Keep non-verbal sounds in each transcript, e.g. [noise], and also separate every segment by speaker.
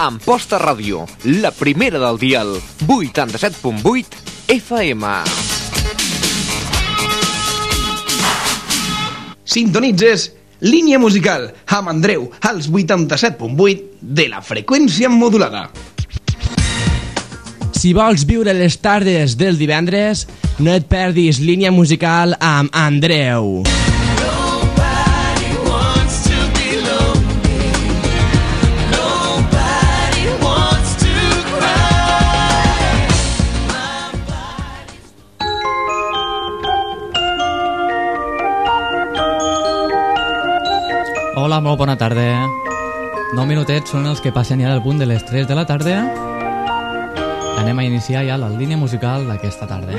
Speaker 1: Amposta Ràdio, la primera del dial, 87.8 FM.
Speaker 2: Sintonitzes Línia musical amb Andreu als 87.8 de la freqüència modulada.
Speaker 3: Si vols viure les tardes del divendres, no et perdis línia musical amb Andreu.
Speaker 4: Hola, molt bona tarda. 9 minutets són els que passen ja del punt de les 3 de la tarda. Anem a iniciar ja la línia musical d'aquesta tarda.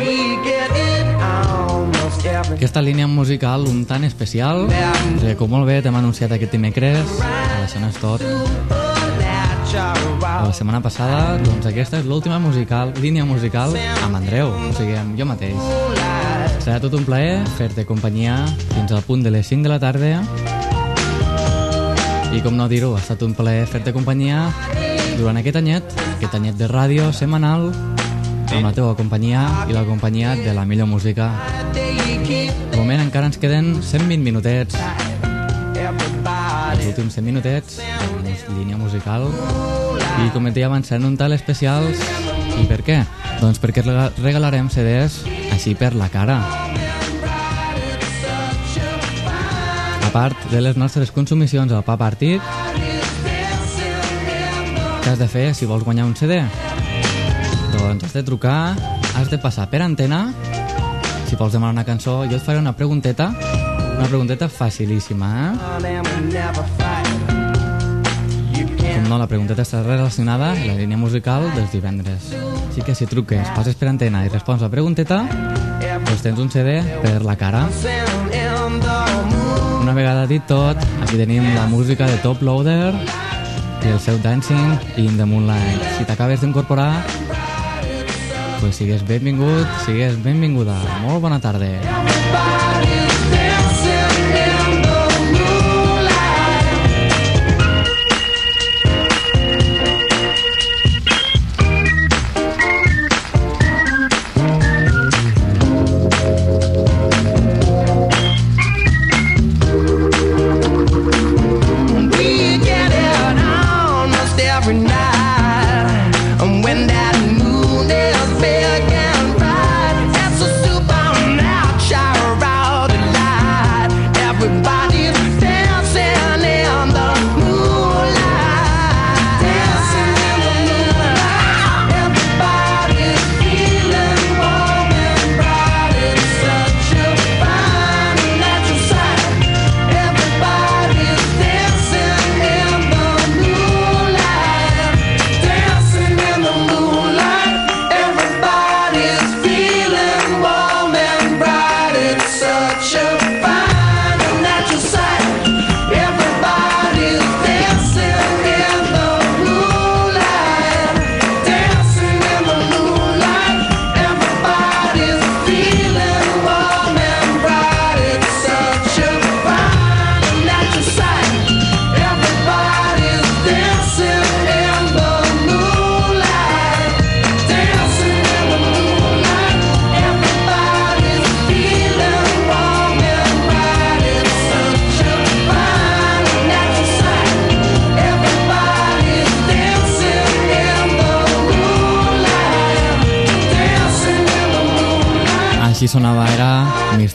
Speaker 4: Aquesta línia musical un tant especial, que com molt bé t'hem anunciat aquest dimecres, a la Sona és tot. La setmana passada, doncs aquesta és l'última musical, línia musical amb Andreu, o sigui, amb jo mateix. Serà tot un plaer fer-te companyia fins al punt de les 5 de la tarda i com no dir-ho, ha estat un plaer fer-te companyia durant aquest anyet, aquest anyet de ràdio setmanal, amb la teva companyia i la companyia de la millor música. De moment encara ens queden 120 minutets. Els últims 100 minutets, línia musical. I com et deia abans, seran un tal especials. I per què? Doncs perquè regalarem CDs així per la cara. Part de les nostres consumicions al pa partit, què has de fer si vols guanyar un CD? Doncs has de trucar, has de passar per antena, si vols demanar una cançó, jo et faré una pregunteta, una pregunteta facilíssima, eh? Com no, la pregunteta està relacionada amb la línia musical dels divendres. Així que si truques, passes per antena i respons la pregunteta, doncs tens un CD per la cara. Una vegada dit tot, aquí tenim la música de Top Loader i el seu Dancing in the Moonlight. Si t'acabes d'incorporar, pues sigues benvingut, sigues benvinguda. Molt bona tarda. Així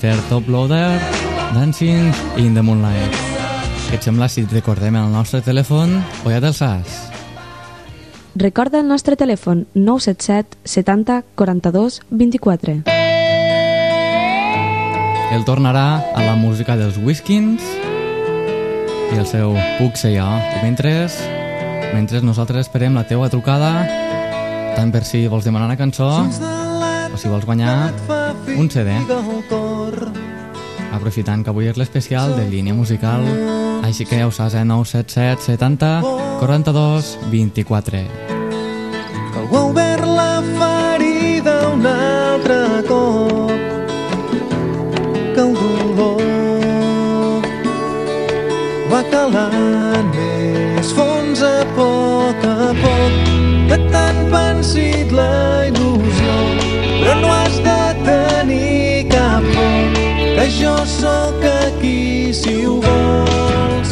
Speaker 4: Mr. Top Loader Dancing in the Moonlight. Què et sembla si et recordem el nostre telèfon o ja te'l saps?
Speaker 5: Recorda el nostre telèfon 977 70 42 24.
Speaker 4: El tornarà a la música dels Whiskins i el seu Puc ser jo. I mentre, mentre nosaltres esperem la teua trucada, tant per si vols demanar una cançó o si vols guanyar un CD. Aprofitant que avui és l'especial de línia musical, així que ja ho saps, eh? 977 70 42 24.
Speaker 6: Que algú ha obert la ferida un altre cop que el dolor va calant més fons a poc a poc que t'han pensit la il·lusió, però no has sóc aquí si ho vols.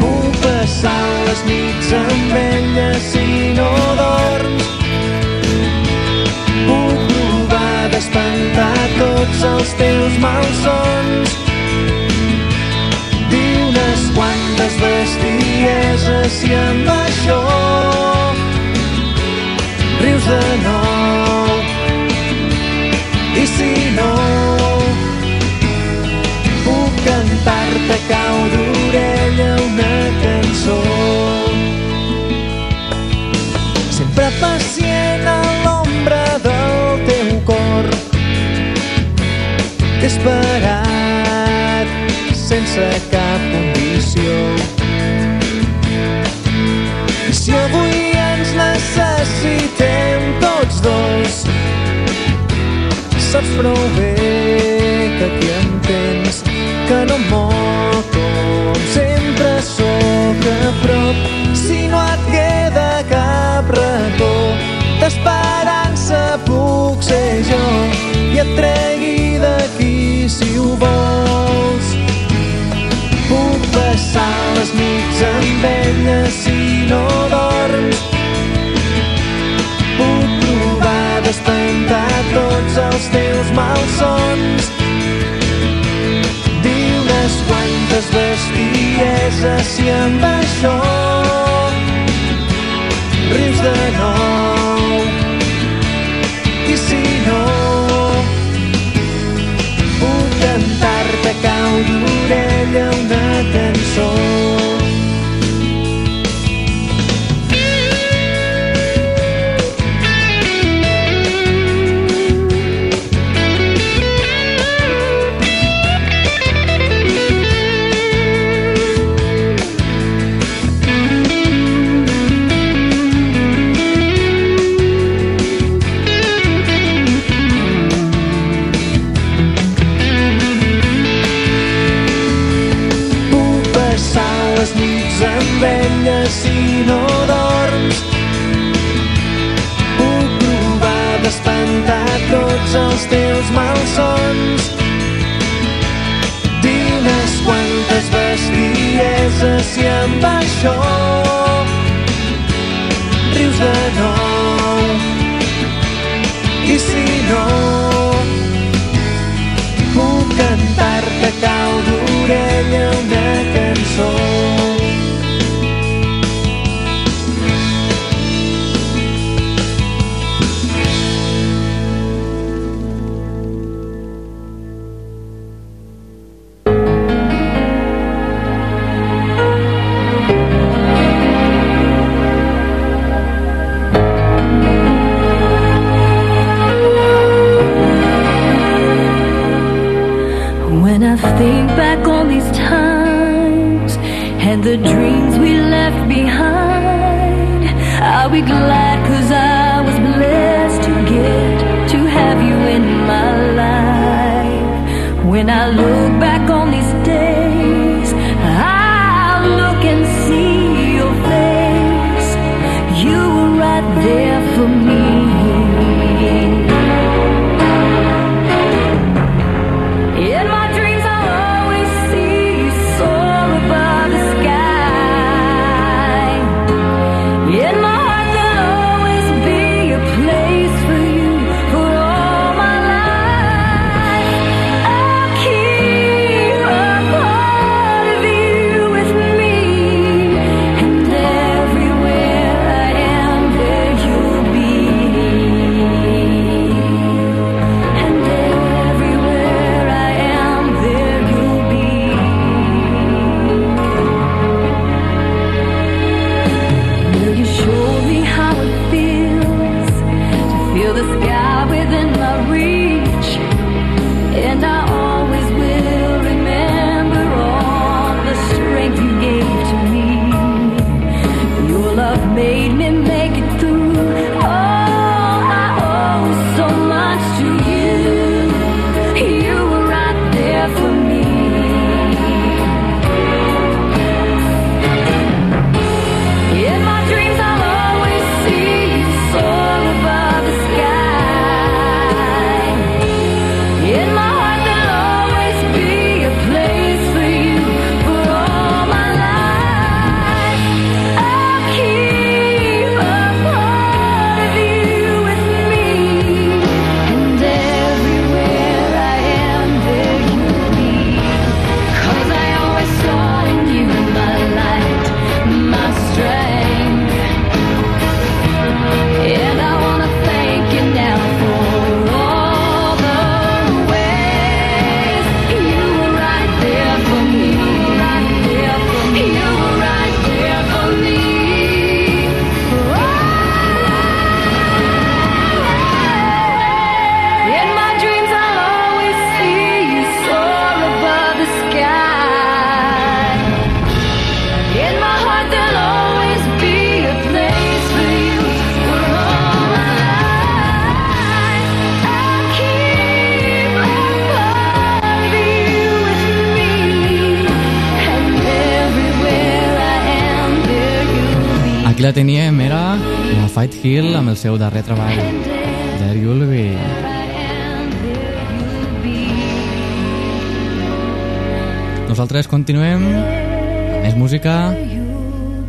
Speaker 6: Puc passar les nits amb ella si no dorms, puc provar d'espantar tots els teus malsons. Dir unes quantes bestieses i amb això rius de nou. I si no, a cau d'orella una cançó. Sempre pacient a l'ombra del teu cor T'he esperat sense cap condició I si avui ens necessitem tots dos Saps prou bé que aquí em Que no mor com sempre sóc a prop Si no et queda cap racó d'esperança puc ser jo i et tregui d'aquí si ho vols. Puc passar les nits amb ella si no dorms. Puc provar d'espantar tots els teus malsons. Quantes bestieses si amb això rius de nou. Els teus malsons. Dir unes quantes bestieses i amb això rius de nou. I si no, puc cantar-te cau d'orella una cançó.
Speaker 4: Seu darrer treball. There You'll Be. Nosaltres continuem amb més música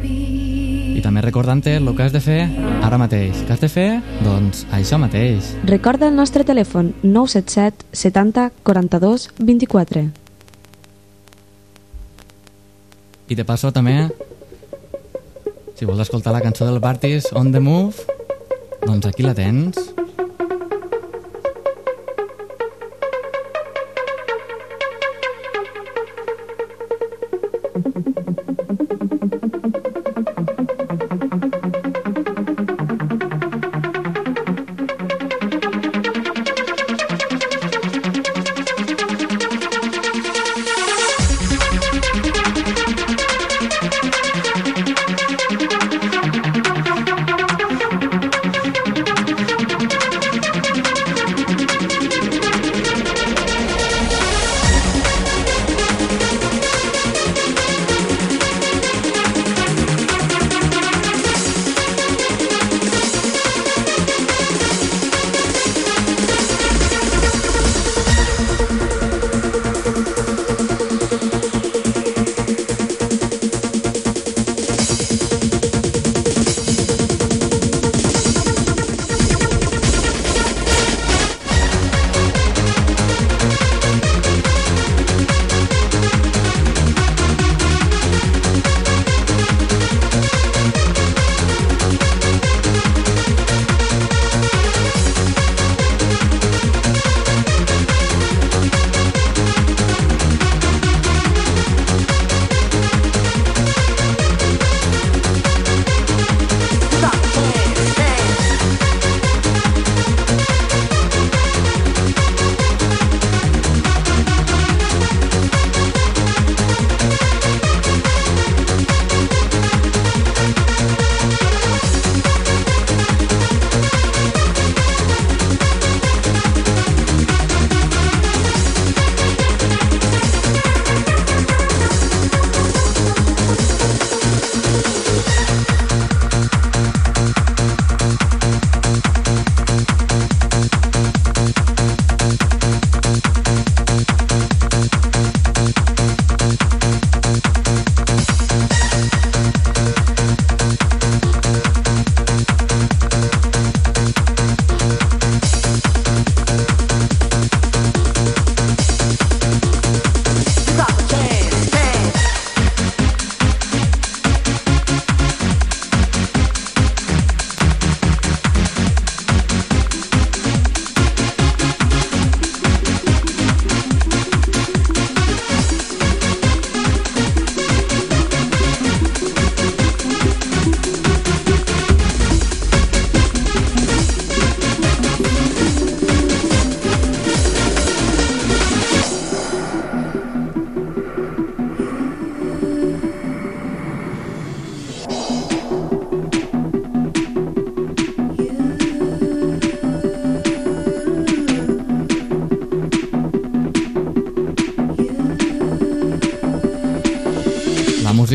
Speaker 4: i també recordant-te el que has de fer ara mateix. Què has de fer? Doncs això mateix.
Speaker 5: Recorda el nostre telèfon 977 70 42 24.
Speaker 4: I de passo també, si vols escoltar la cançó del Bartis, On The Move, doncs aquí la tens.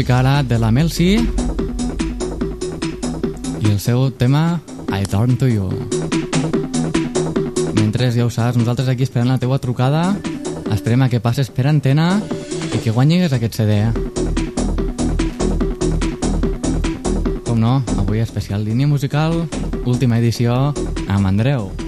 Speaker 4: Música ara de la Melsi i el seu tema I Turn to You. Mentre ja ho saps, nosaltres aquí esperant la teua trucada, esperem a que passes per antena i que guanyis aquest CD. Com no, avui especial línia musical, última edició amb Andreu.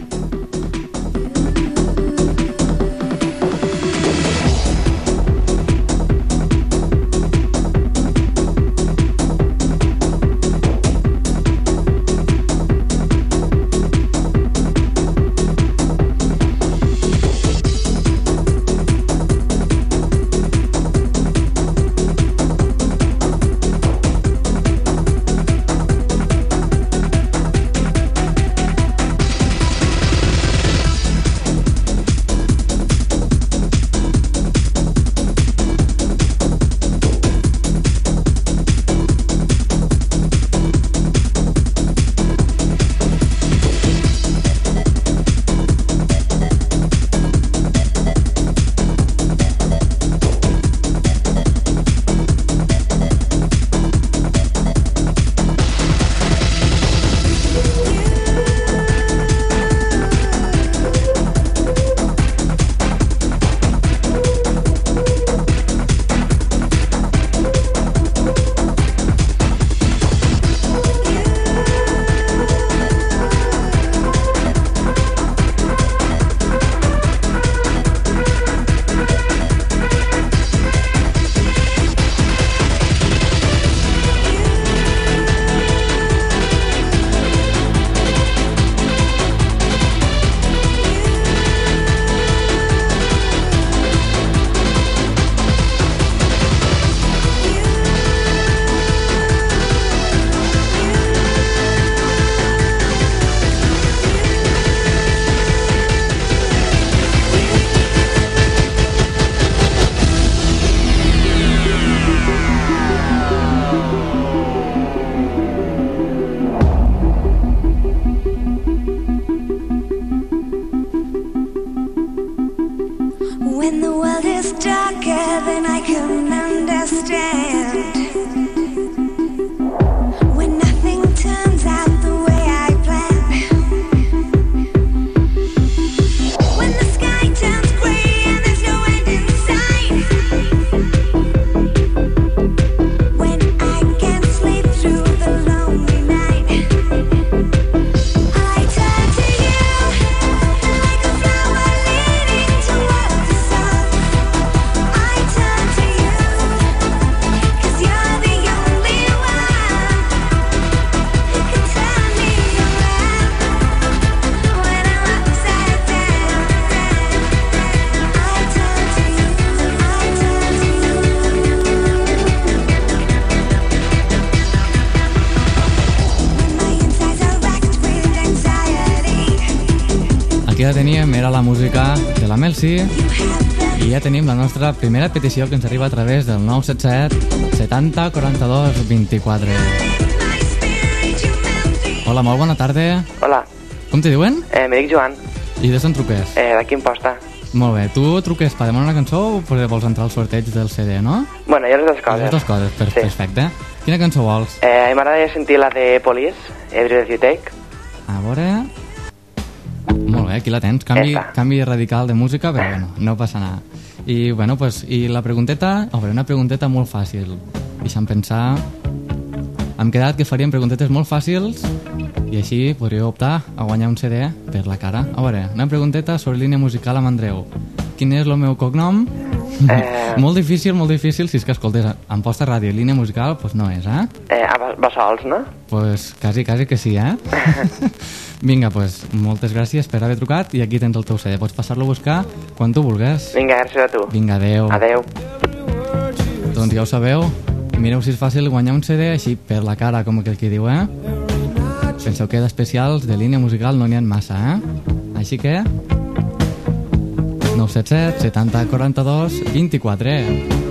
Speaker 7: La música de la Melsi i ja tenim la nostra primera petició que ens arriba a través del 977 70 42 24. Hola, molt bona tarda.
Speaker 8: Hola,
Speaker 7: Com te diuen?
Speaker 8: eh, me dic Joan,
Speaker 7: I de on truques?
Speaker 8: eh, d'aquí Imposta.
Speaker 7: Molt bé, tu truques per demanar una cançó o vols entrar al sorteig del CD, no?
Speaker 8: Bueno, jo les dues coses.
Speaker 7: Les dues coses, per,
Speaker 8: Sí.
Speaker 7: perfecte. Quina cançó vols?
Speaker 8: Eh, m'agradaria sentir la de Police, Every Breath You Take.
Speaker 7: Bé, aquí la tens. Canvi, canvi radical de música, però bueno, no passa nada. I, bueno, pues, i la pregunteta... Veure, una pregunteta molt fàcil. Deixa'm pensar... Hem quedat que faríem preguntetes molt fàcils i així podríeu optar a guanyar un CD per la cara. A veure, una pregunteta sobre línia musical amb Andreu. Quin és el meu cognom?
Speaker 8: Eh. [laughs]
Speaker 7: molt difícil, molt difícil. Si és que escoltes en posta ràdio línia musical, doncs pues no és, eh?
Speaker 8: Eh, a Ba- Bassols, no?
Speaker 7: Pues quasi, quasi que sí, eh? [laughs] Vinga, pues moltes gràcies per haver trucat i aquí tens el teu CD. Pots passar-lo a buscar quan tu vulguis.
Speaker 8: Vinga, gràcies a tu.
Speaker 7: Vinga, adeu.
Speaker 8: Adeu.
Speaker 7: Doncs ja ho sabeu. Mireu si és fàcil guanyar un CD així per la cara, com aquell que diu, eh? Penseu que d'especials de línia musical no n'hi ha massa, eh? Així que... 977 70 42 24.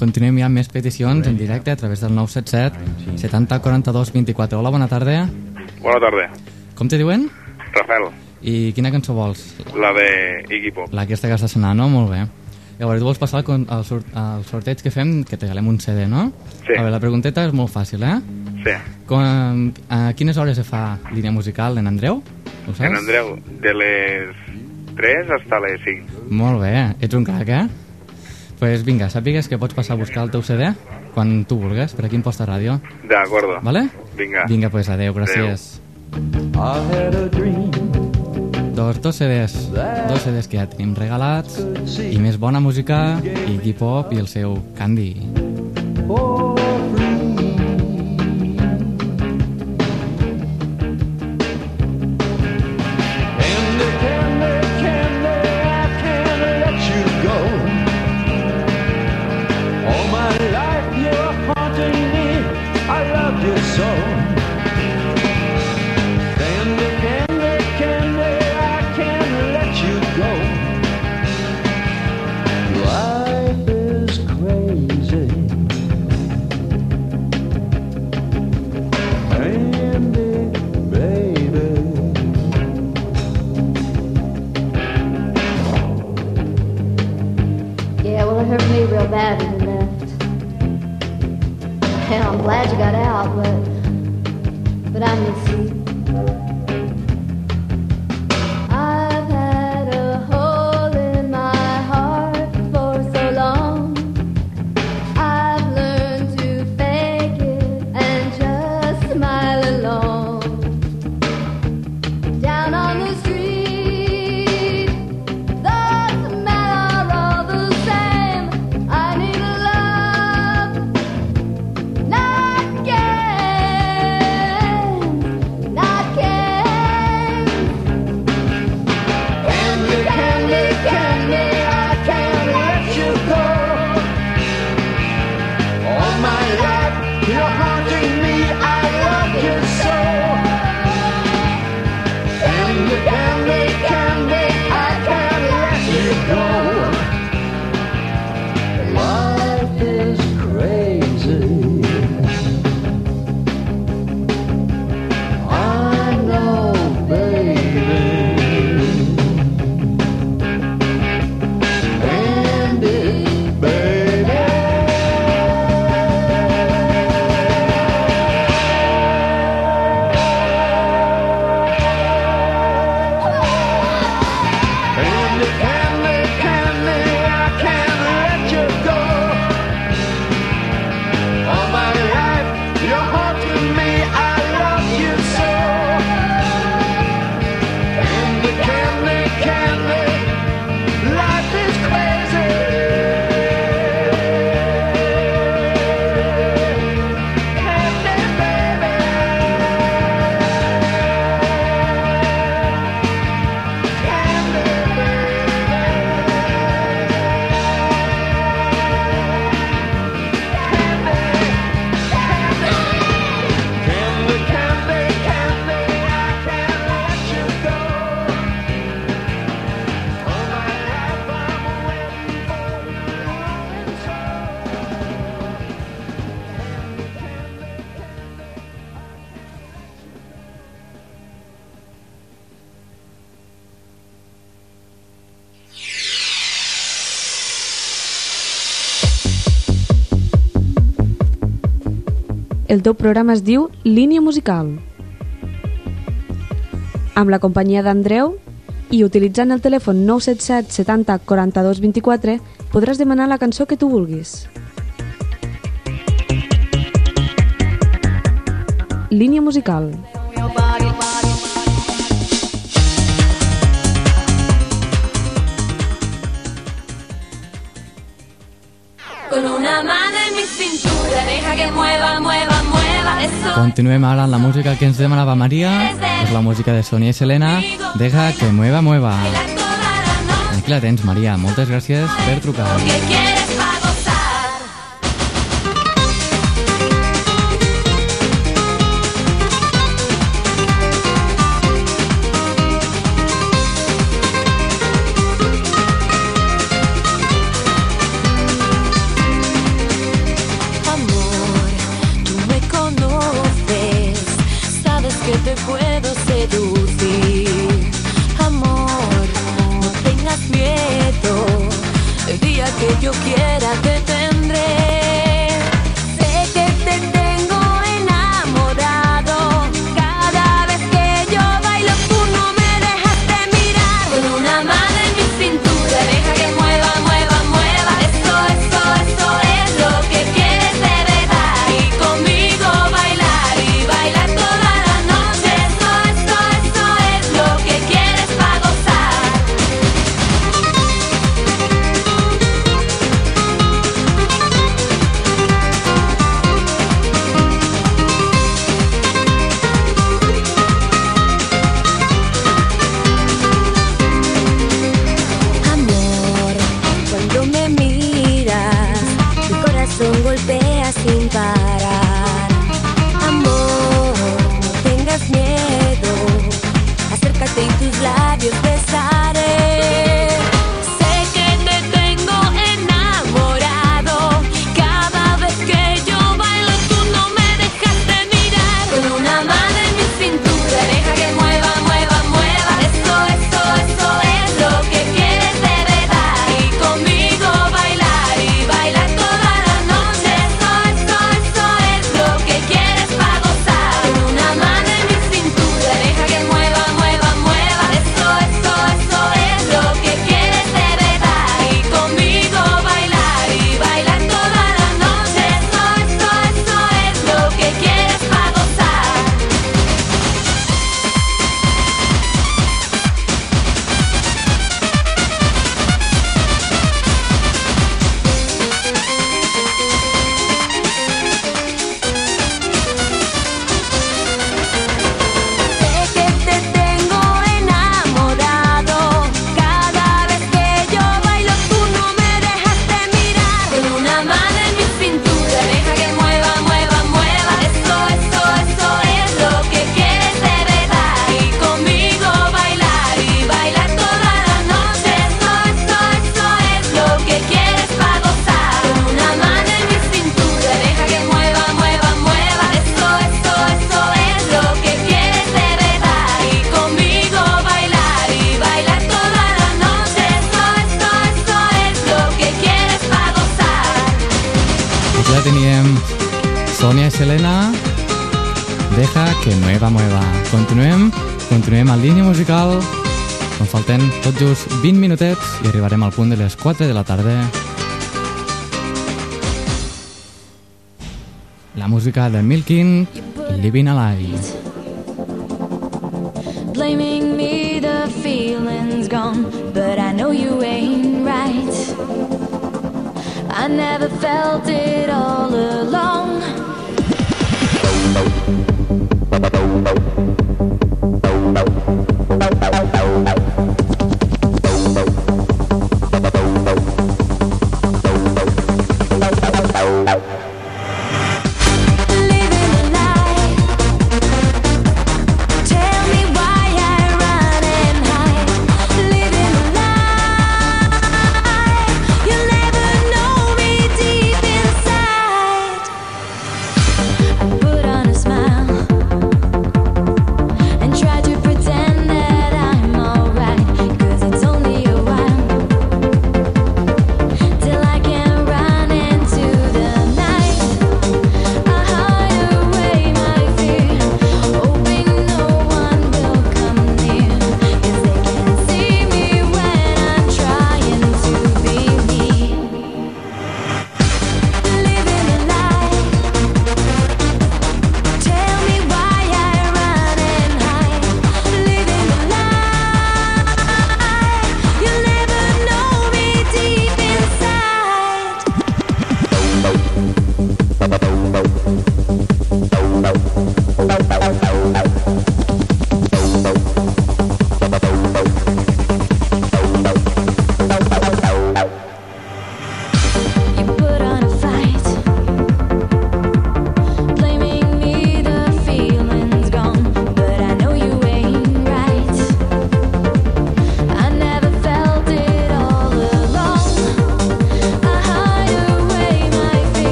Speaker 7: Continuem, ja amb més peticions en directe a través del 977 70 42 24. Hola, bona tarda.
Speaker 9: Bona tarda.
Speaker 7: Com te diuen?
Speaker 9: Rafael,
Speaker 7: I quina cançó vols?
Speaker 9: la de Iggy Pop.
Speaker 7: La aquesta que està sonant, no? Molt bé.
Speaker 4: Llavors, tu vols passar al, con- al, sor al sorteig que fem, que te regalem un CD, no?
Speaker 9: Sí.
Speaker 4: A veure, la pregunteta és molt fàcil, eh?
Speaker 9: Sí.
Speaker 4: Com, a quines hores se fa línia musical en Andreu? Ho saps?
Speaker 9: En Andreu, de les 3 hasta les 5.
Speaker 4: Molt bé, ets un crac, eh? Pues vinga, sàpigues que pots passar a buscar el teu CD quan tu vulgues, per aquí en Posta Ràdio.
Speaker 9: De acuerdo.
Speaker 4: Vale?
Speaker 9: Vinga.
Speaker 4: Vinga, pues adeu, gràcies. Doncs dos CDs, dos CDs que ja tenim regalats i més bona música i K-pop i el seu Candy.
Speaker 7: for outlet.
Speaker 5: El teu programa es diu Línia Musical. Amb la companyia d'Andreu i utilitzant el telèfon 977 70 42 24 podràs demanar la cançó que tu vulguis. Línia Musical.
Speaker 10: Con una mano en mi cintura, deja que mueva, mueva.
Speaker 4: Continuem ara amb la música que ens demanava Maria. És la música de Sonia i Selena. Deja que mueva, mueva. Aquí la tens, Maria. Moltes gràcies per trucar. 4 de la tarda. La música de Milkin, Living Alive.
Speaker 10: Blaming me, the feeling's gone, but I know you ain't right. I never felt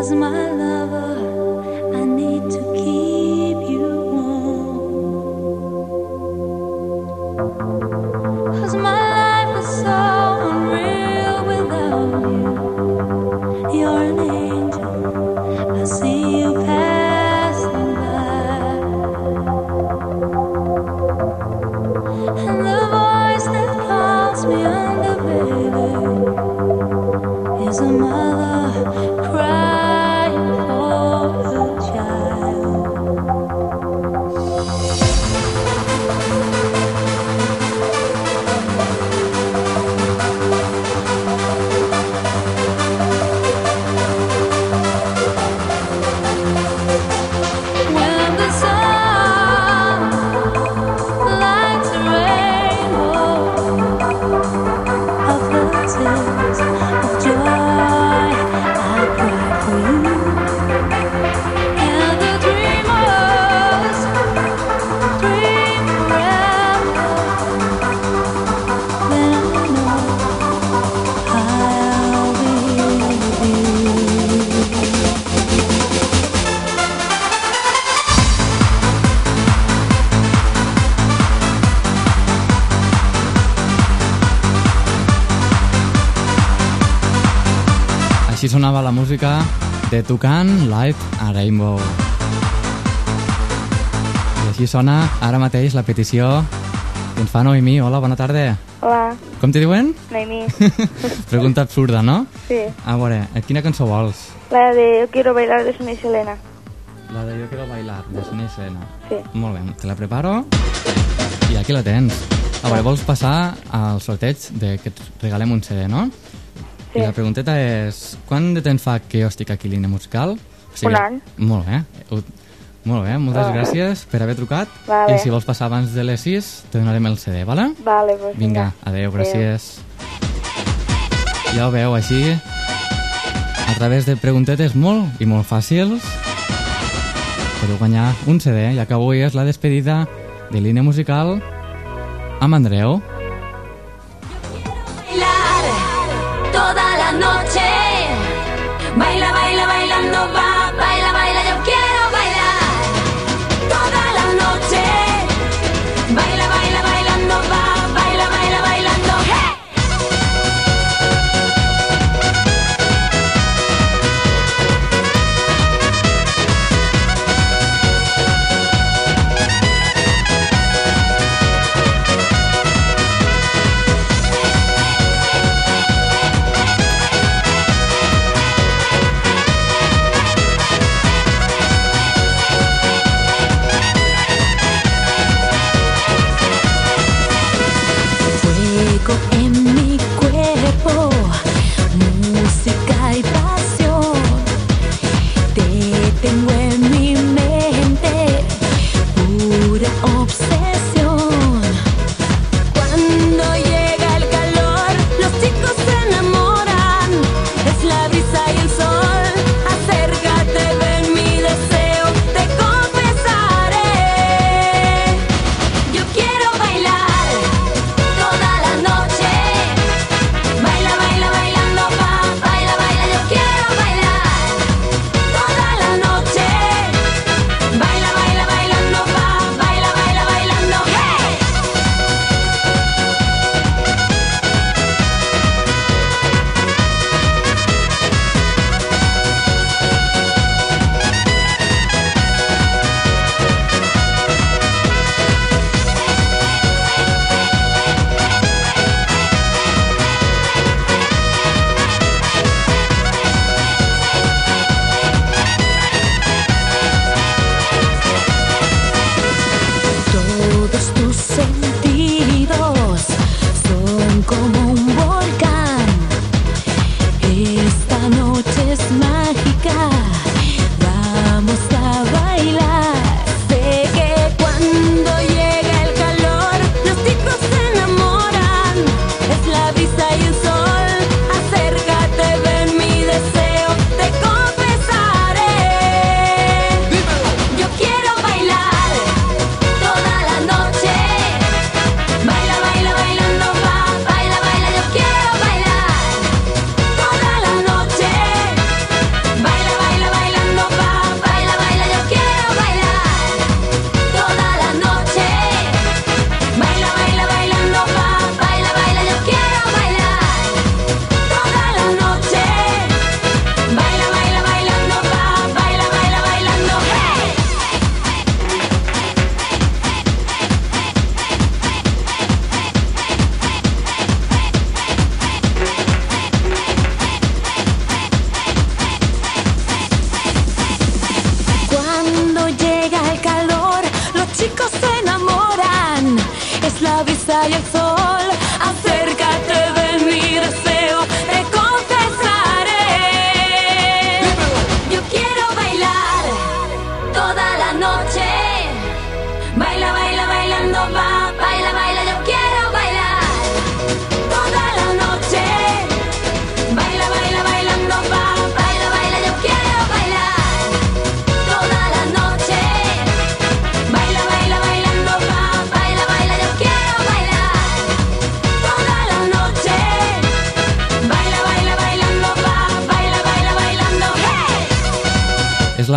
Speaker 10: As my lover,
Speaker 4: Tucan Live a Rainbow. I així sona ara mateix la petició que ens fa Noemí. Hola, bona tarda.
Speaker 11: Hola,
Speaker 4: Com te diuen?
Speaker 11: Naimi. [laughs]
Speaker 4: Pregunta absurda, no?
Speaker 11: Sí,
Speaker 4: A veure, quina cançó vols?
Speaker 11: la de Yo quiero bailar de Sonia Selena.
Speaker 4: La de Yo quiero bailar, de Sonia Selena.
Speaker 11: Sí.
Speaker 4: Molt bé, te la preparo i aquí la tens. A veure, vols passar al sorteig de que et regalem un CD, no?
Speaker 11: Sí.
Speaker 4: I la pregunteta és, quant de temps fa que jo estic aquí a línia musical? O
Speaker 11: Un any.
Speaker 4: Molt bé. Molt bé, moltes
Speaker 11: Ah.
Speaker 4: gràcies per haver trucat.
Speaker 11: Vale.
Speaker 4: I si vols passar abans de les 6, te donarem el CD, vale?
Speaker 11: Vale, pues
Speaker 4: Vinga, adeu, gràcies. Ja ho veu, així, a través de preguntetes molt i molt fàcils, podeu guanyar un CD, ja que avui és la despedida de línia musical amb Andreu.
Speaker 12: bailar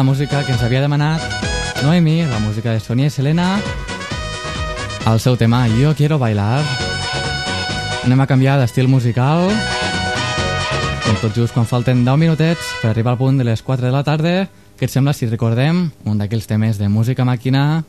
Speaker 12: la
Speaker 10: música que ens havia demanat Noemi, la música de Sonia i Selena, el seu tema Jo quiero bailar. Anem a canviar d'estil musical. Com tot just quan falten 10 minutets per arribar al punt de les 4 de la tarda, què et sembla si recordem un d'aquells temes de música màquina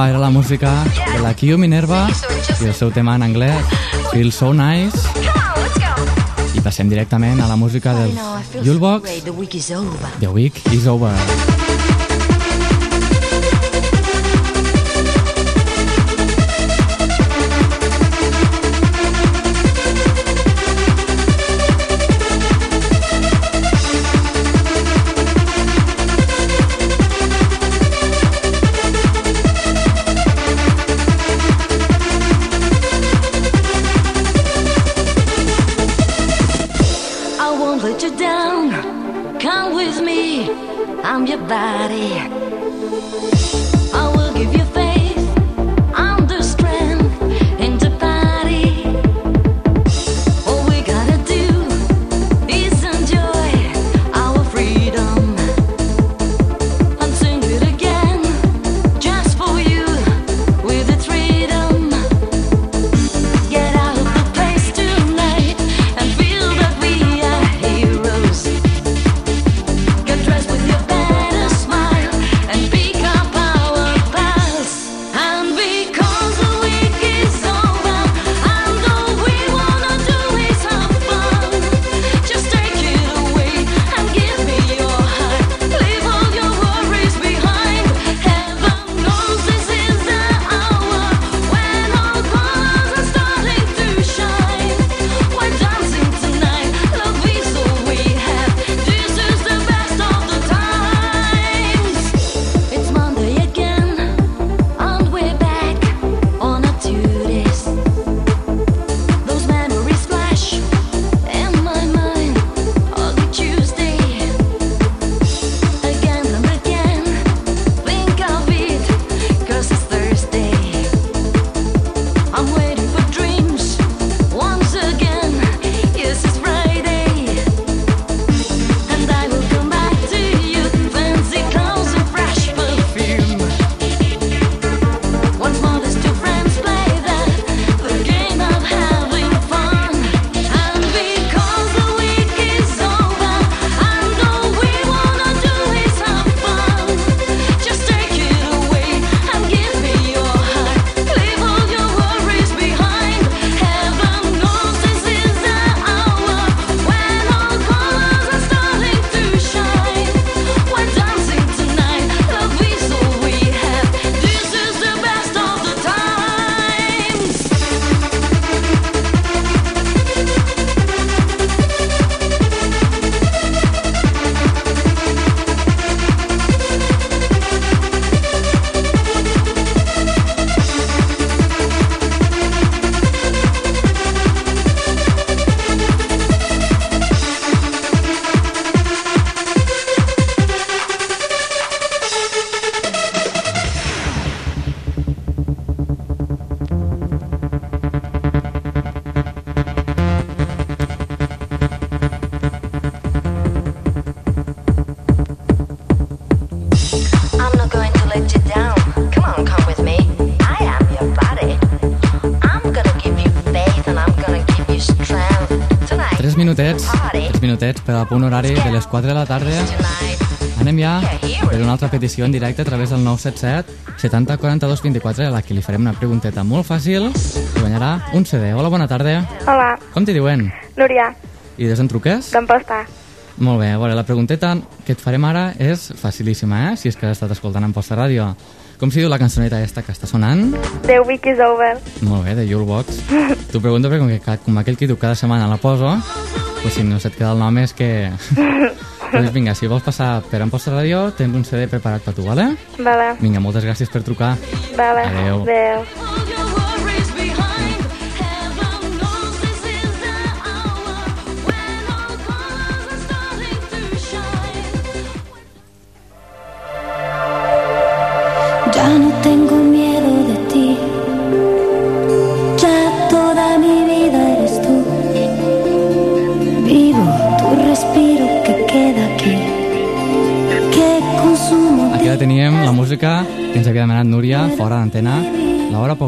Speaker 10: sonava era la música de la Kio Minerva i el seu tema en anglès Feel So Nice. I passem directament a la música
Speaker 4: del Over,
Speaker 10: The Week is Over.
Speaker 4: 3 minutets per al punt horari de les 4 de la tarda. Anem ja per una altra petició en directe a través del 977 70 42 24 a la que li farem una pregunteta molt fàcil i guanyarà un CD. Hola, bona tarda.
Speaker 11: Hola,
Speaker 4: Com t'hi diuen?
Speaker 11: Núria,
Speaker 4: I des en truques?
Speaker 11: d'Amposta.
Speaker 4: Molt bé, a veure, la pregunteta que et farem ara és facilíssima, eh? Si és que has estat escoltant en Posta Ràdio. Com si diu la cançoneta esta que està sonant?
Speaker 11: The week is over.
Speaker 4: Molt bé, de Julebox. [laughs] T'ho pregunto perquè com, que, com aquell que diu cada setmana la poso, pues si no se't queda el nom és que... doncs vinga, si vols passar per Amposta Ràdio, tens un CD preparat per tu, vale?
Speaker 11: Vale,
Speaker 4: Vinga, moltes gràcies per trucar.
Speaker 11: vale.
Speaker 4: Adeu.
Speaker 11: Adeu.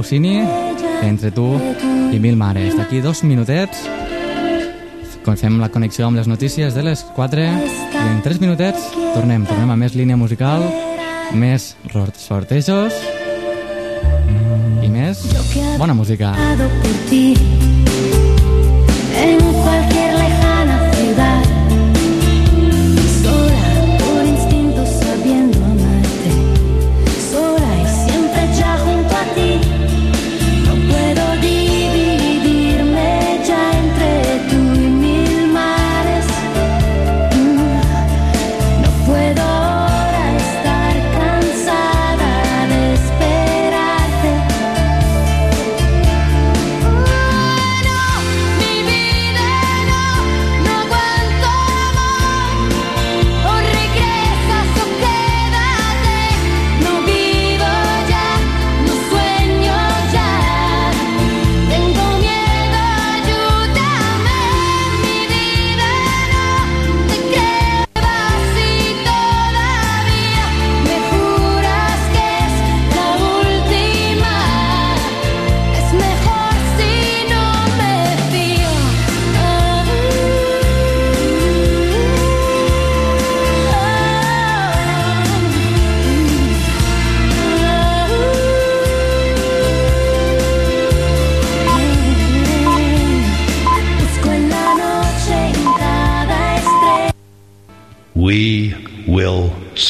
Speaker 4: Pausini, entre tu i mil mares. D'aquí dos minutets fem la connexió amb les notícies de les 4 i en 3 minutets tornem, tornem a més línia musical, més sortejos i més bona música.
Speaker 10: En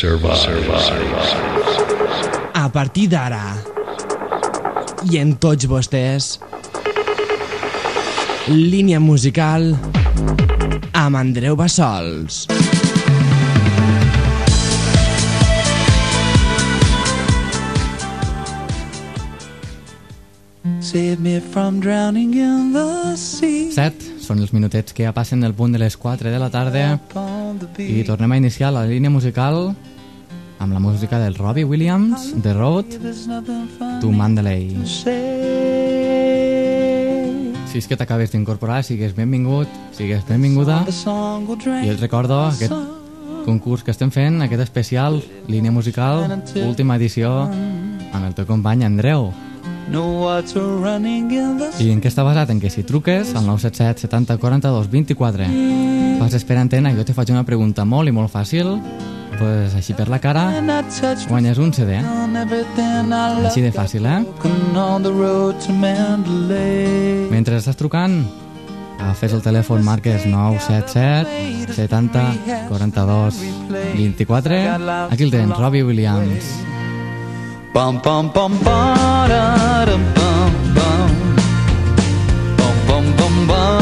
Speaker 13: survive.
Speaker 3: A partir d'ara i en tots vostès línia musical amb Andreu Bassols.
Speaker 6: Save me from drowning in the sea.
Speaker 4: 7 són els minutets que ja passen del punt de les 4 de la tarda i tornem a iniciar la línia musical amb la música del Robbie Williams, The Road to Mandalay. Si és que t'acabes d'incorporar, sigues benvingut, sigues benvinguda i et recordo aquest concurs que estem fent, aquest especial línia musical, última edició amb el teu company Andreu. I en què està basat? En que si truques al 977 70 42 24 passes per antena i jo te faig una pregunta molt i molt fàcil pues així per la cara guanyes un CD
Speaker 6: I
Speaker 4: així de fàcil, eh? Mentre estàs trucant agafes el telèfon, marques 977 70 42 24 aquí el tens, Robbie Williams
Speaker 6: Bum bum bum ba da dum bum bum. Bum bum bum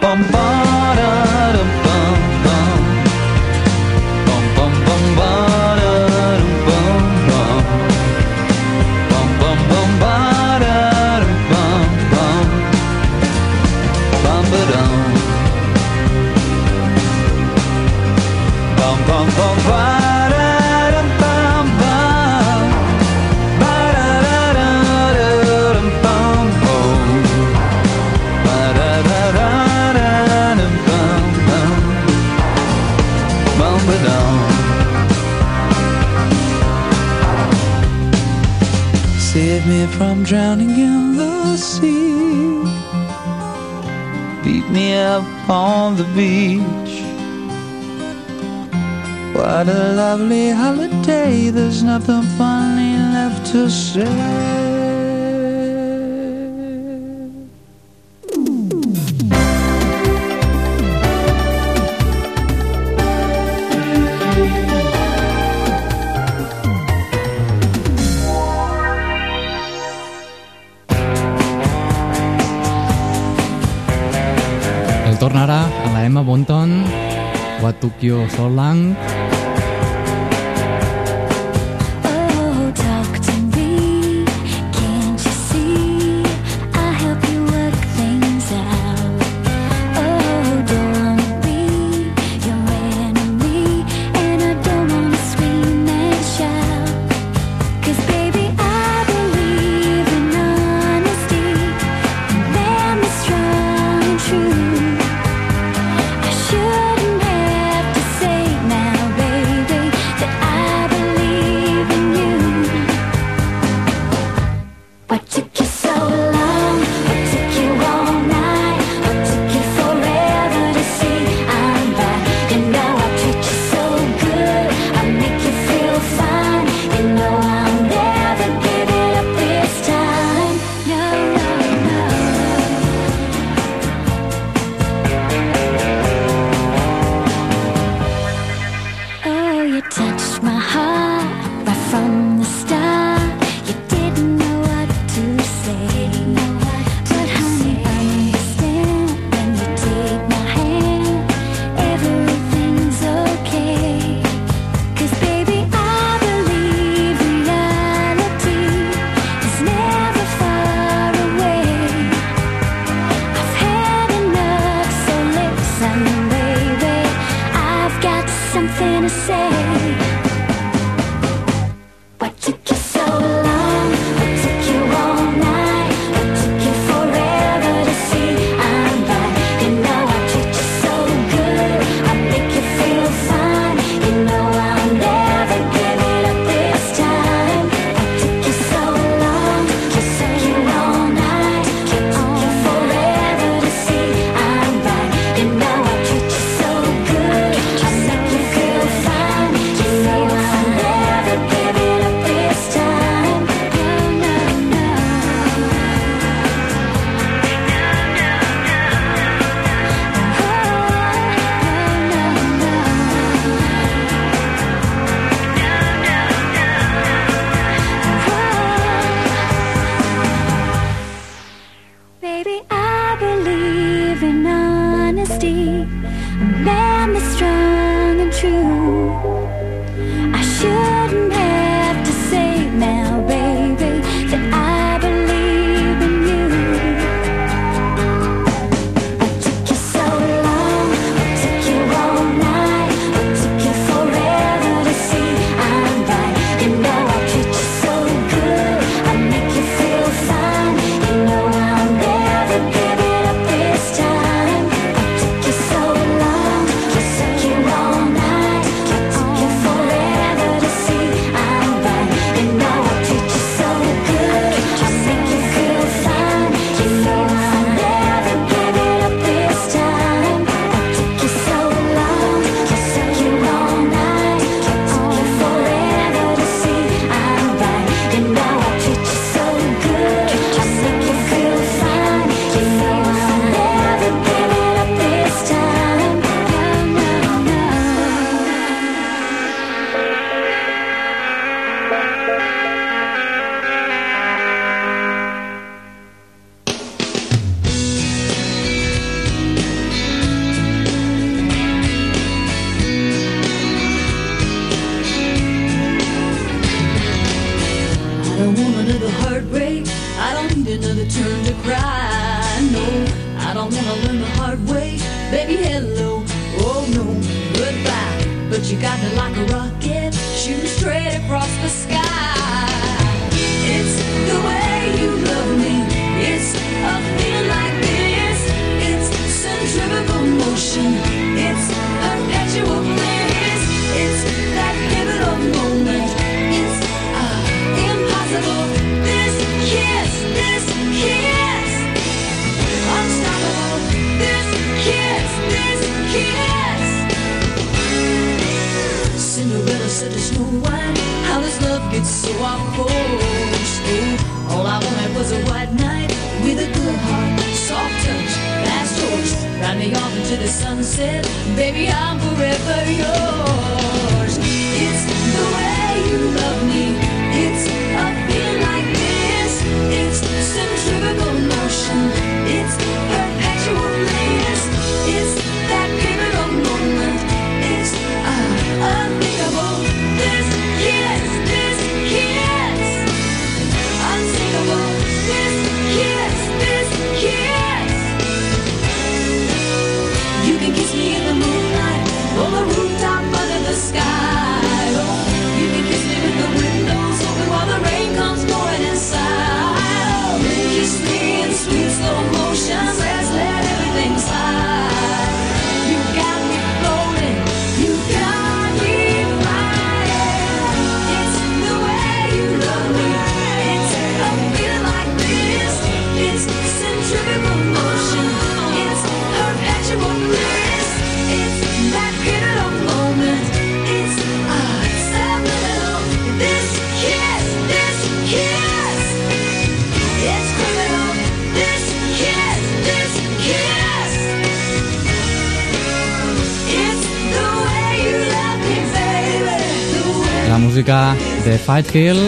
Speaker 4: Fight Hill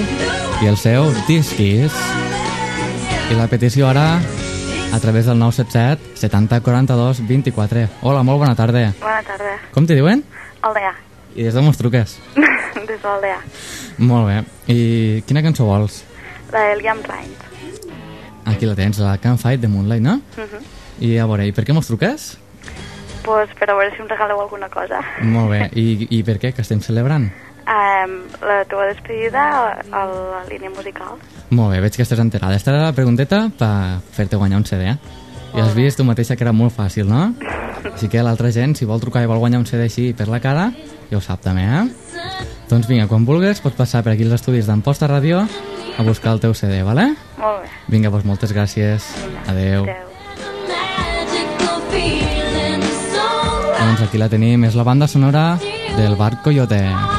Speaker 4: i el seu Kiss. I la petició ara a través del 977 70 42 24. Hola, molt bona tarda.
Speaker 11: Bona tarda.
Speaker 4: Com te diuen?
Speaker 11: Aldea.
Speaker 4: I des d'on mos truques? [laughs]
Speaker 11: Des d'Aldea.
Speaker 4: Molt bé. I quina cançó vols?
Speaker 11: La de Liam Rains.
Speaker 4: Aquí la tens, la Can't Fight de Moonlight, no?
Speaker 11: Uh -huh.
Speaker 4: I a veure, i per què mos truques?
Speaker 11: pues per a veure si em regaleu alguna cosa.
Speaker 4: Molt bé. [laughs] I, I per què? Que estem celebrant?
Speaker 11: Um, la teva despedida a la línia musical.
Speaker 4: Molt bé, veig que estàs enterada. Esta era la pregunteta per fer-te guanyar un CD. I has vist tu mateixa que era molt fàcil, no? [laughs] Així que l'altra gent, si vol trucar i vol guanyar un CD així per la cara, ja ho sap també, eh? Doncs vinga, quan vulguis pots passar per aquí als estudis d'Amposta Ràdio a buscar el teu CD, vale?
Speaker 11: Molt bé.
Speaker 4: Vinga, doncs moltes gràcies. Adeu.
Speaker 10: Magical feeling so
Speaker 4: Doncs aquí la tenim, és la banda sonora del Bar Coyote.
Speaker 10: tonight.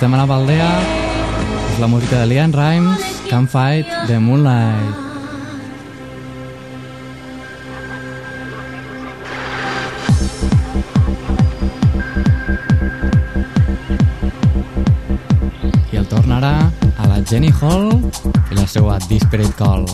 Speaker 10: Estem a la Baldea, és la música de Lian Rimes, Can't Fight, The Moonlight. I el tornarà a la Jenny Hall i la seva Disparate Call.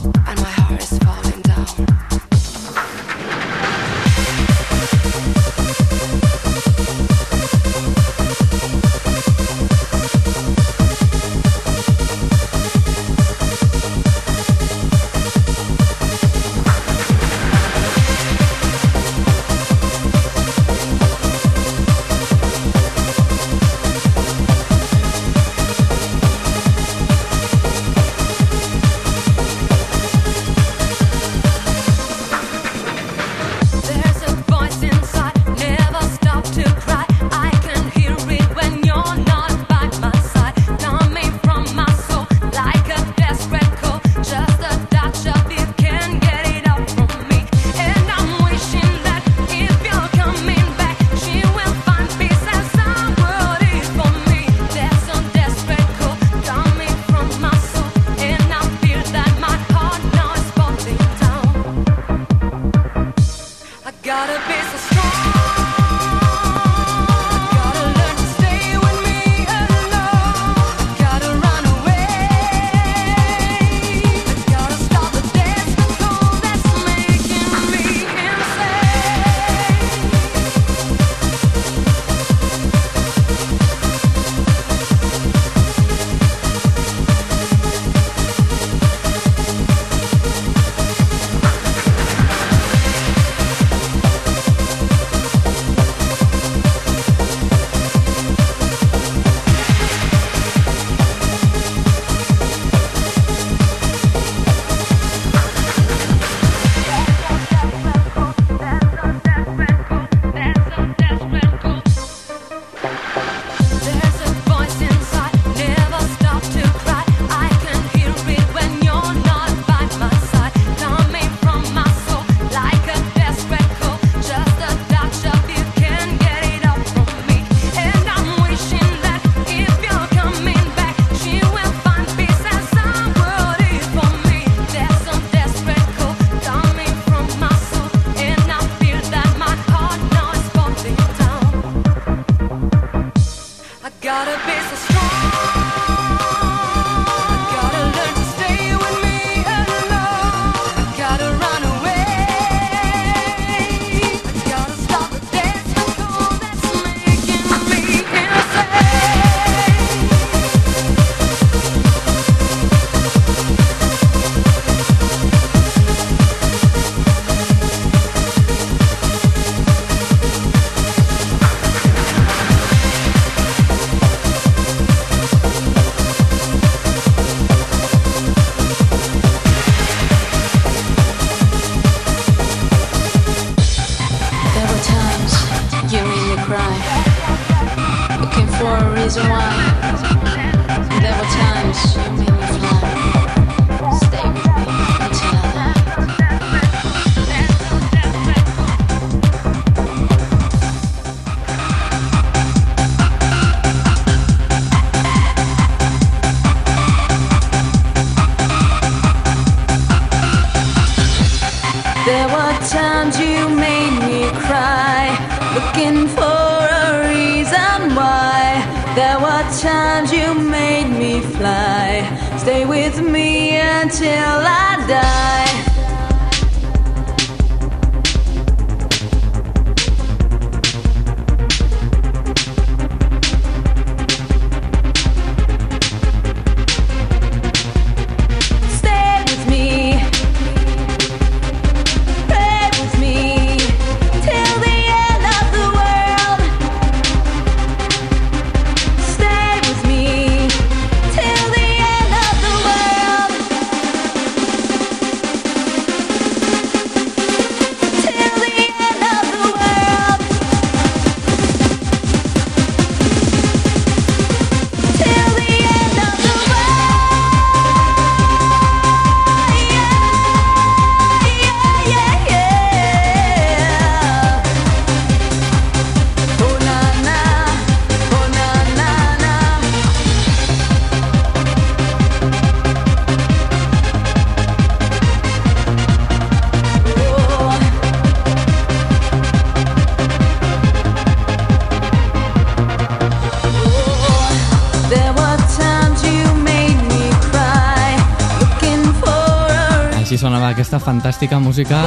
Speaker 4: Aquesta fantàstica música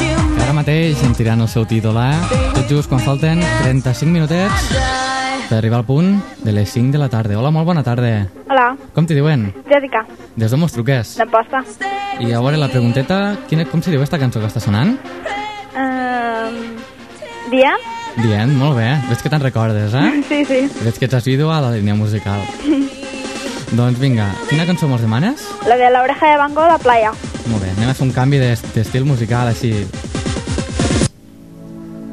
Speaker 4: que ara mateix sentiran el seu títol, eh? Tot just quan falten 35 minutets per arribar al punt de les 5 de la tarda. Hola, molt bona tarda.
Speaker 11: Hola,
Speaker 4: Com t'hi diuen?
Speaker 11: Jessica,
Speaker 4: Des d'on mos truques?
Speaker 11: d'Amposta.
Speaker 4: I a veure, la pregunteta, quina, com se diu esta cançó que està sonant?
Speaker 11: Um, dia?
Speaker 4: Dient, molt bé. Veig que te'n recordes, eh? [laughs]
Speaker 11: Sí, sí.
Speaker 4: Veig que ets assidu a la línia musical. [laughs] Doncs vinga, quina cançó mos demanes?
Speaker 11: La de la oreja de Van Gogh, la playa.
Speaker 4: Molt bé, anem a fer un canvi d'es- d'estil musical així...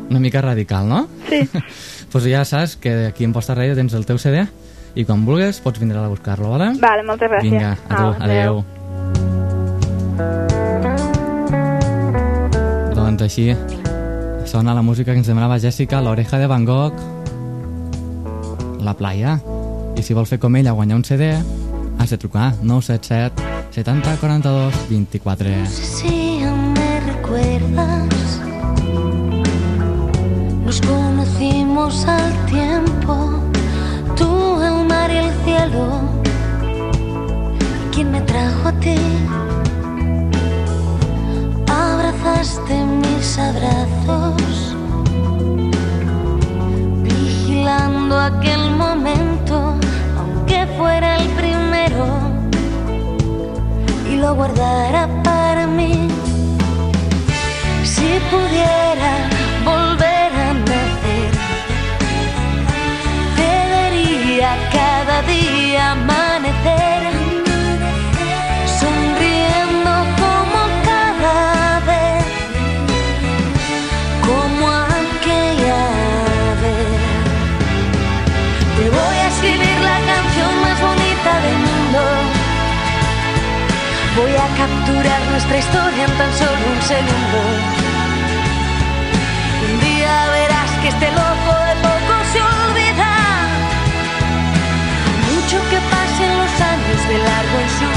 Speaker 4: Una mica radical, no?
Speaker 11: Sí. [laughs]
Speaker 4: pues ja saps que aquí en Posta Ràdio tens el teu CD i quan vulguis pots vindre a buscar-lo, vale?
Speaker 11: Vale, moltes gràcies.
Speaker 4: Vinga, a tu,
Speaker 11: Au,
Speaker 4: adeu. Doncs així sona la música que ens demanava Jessica, l'oreja de Van Gogh, la playa. I si vols fer com ella guanyar un CD, has de trucar 977 70 42 24.
Speaker 14: Si aún me recuerdas, nos conocimos al tiempo, tú, el mar y el cielo. ¿Y quién me trajo a ti? Abrazaste mis abrazos, vigilando aquel momento, aunque fuera el primero lo guardara para mí. Si pudiera volver a nacer, te vería cada día amanecer, nuestra historia en tan solo un segundo. Un día verás que este loco de poco se olvida. Mucho que pasen los años de largo en su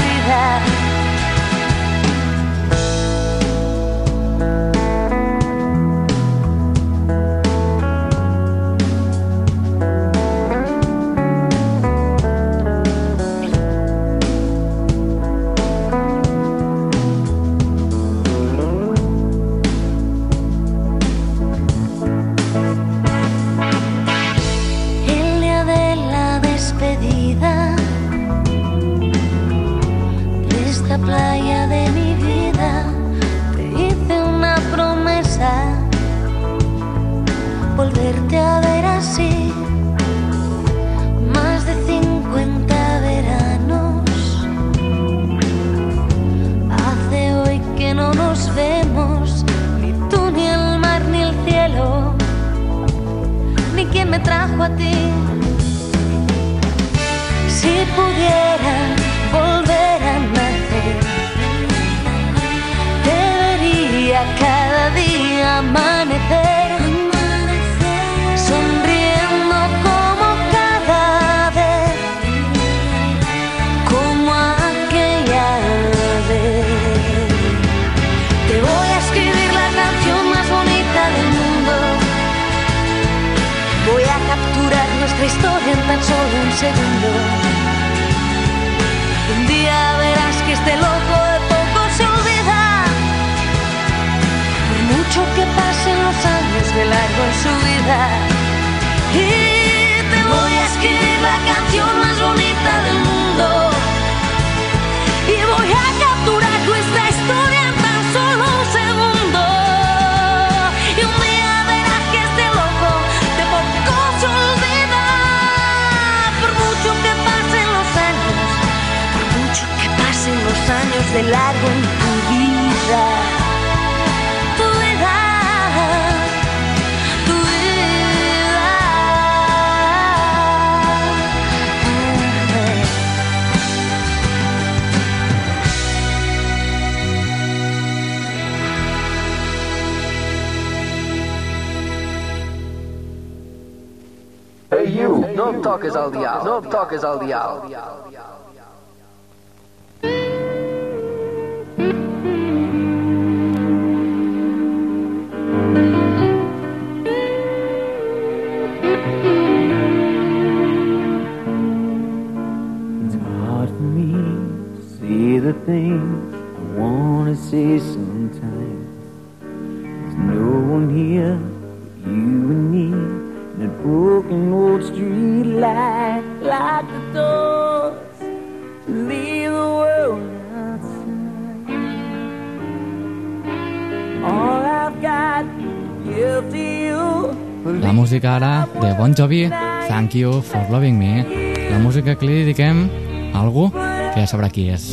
Speaker 4: Jovi, thank you for loving me. La música que li dediquem a algú que ja sabrà qui és.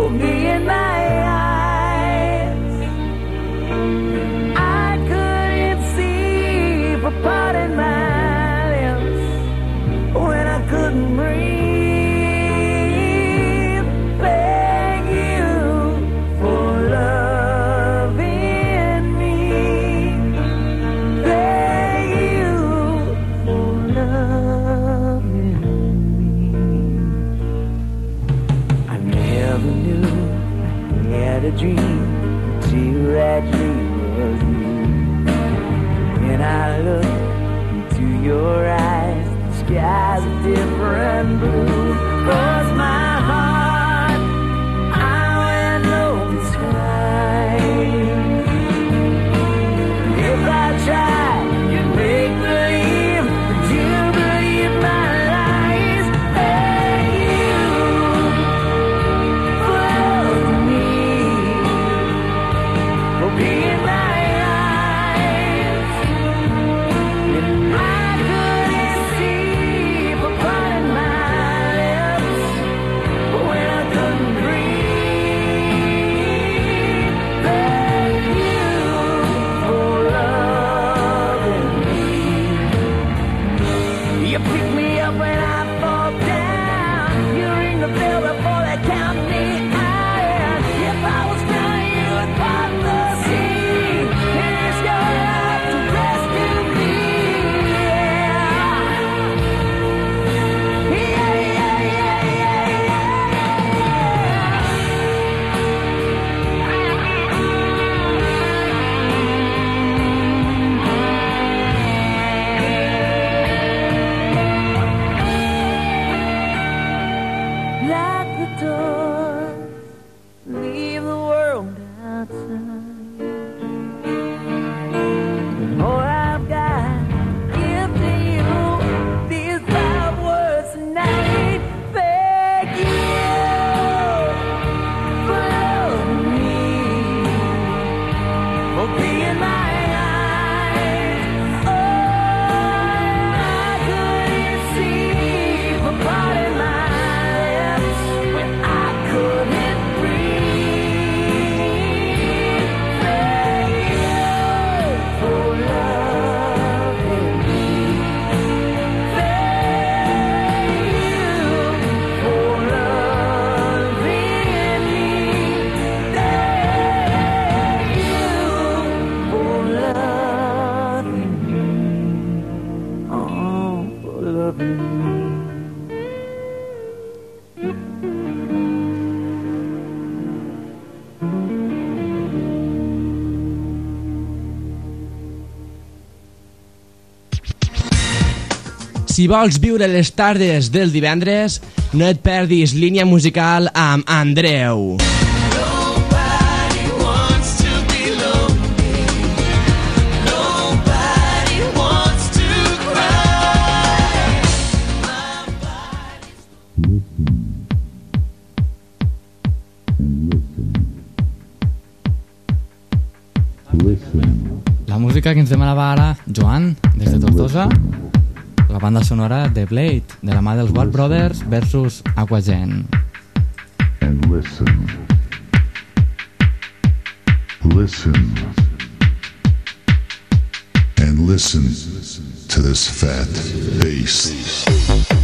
Speaker 10: Un dia
Speaker 15: Si vols viure les tardes del divendres, no et perdis línia musical amb Andreu.
Speaker 4: La música que ens demanava ara Joan, des de Tortosa, la banda sonora de Blade, de la mà dels War Brothers versus Aquagen.
Speaker 13: And listen. Listen. And listen to this fat bass.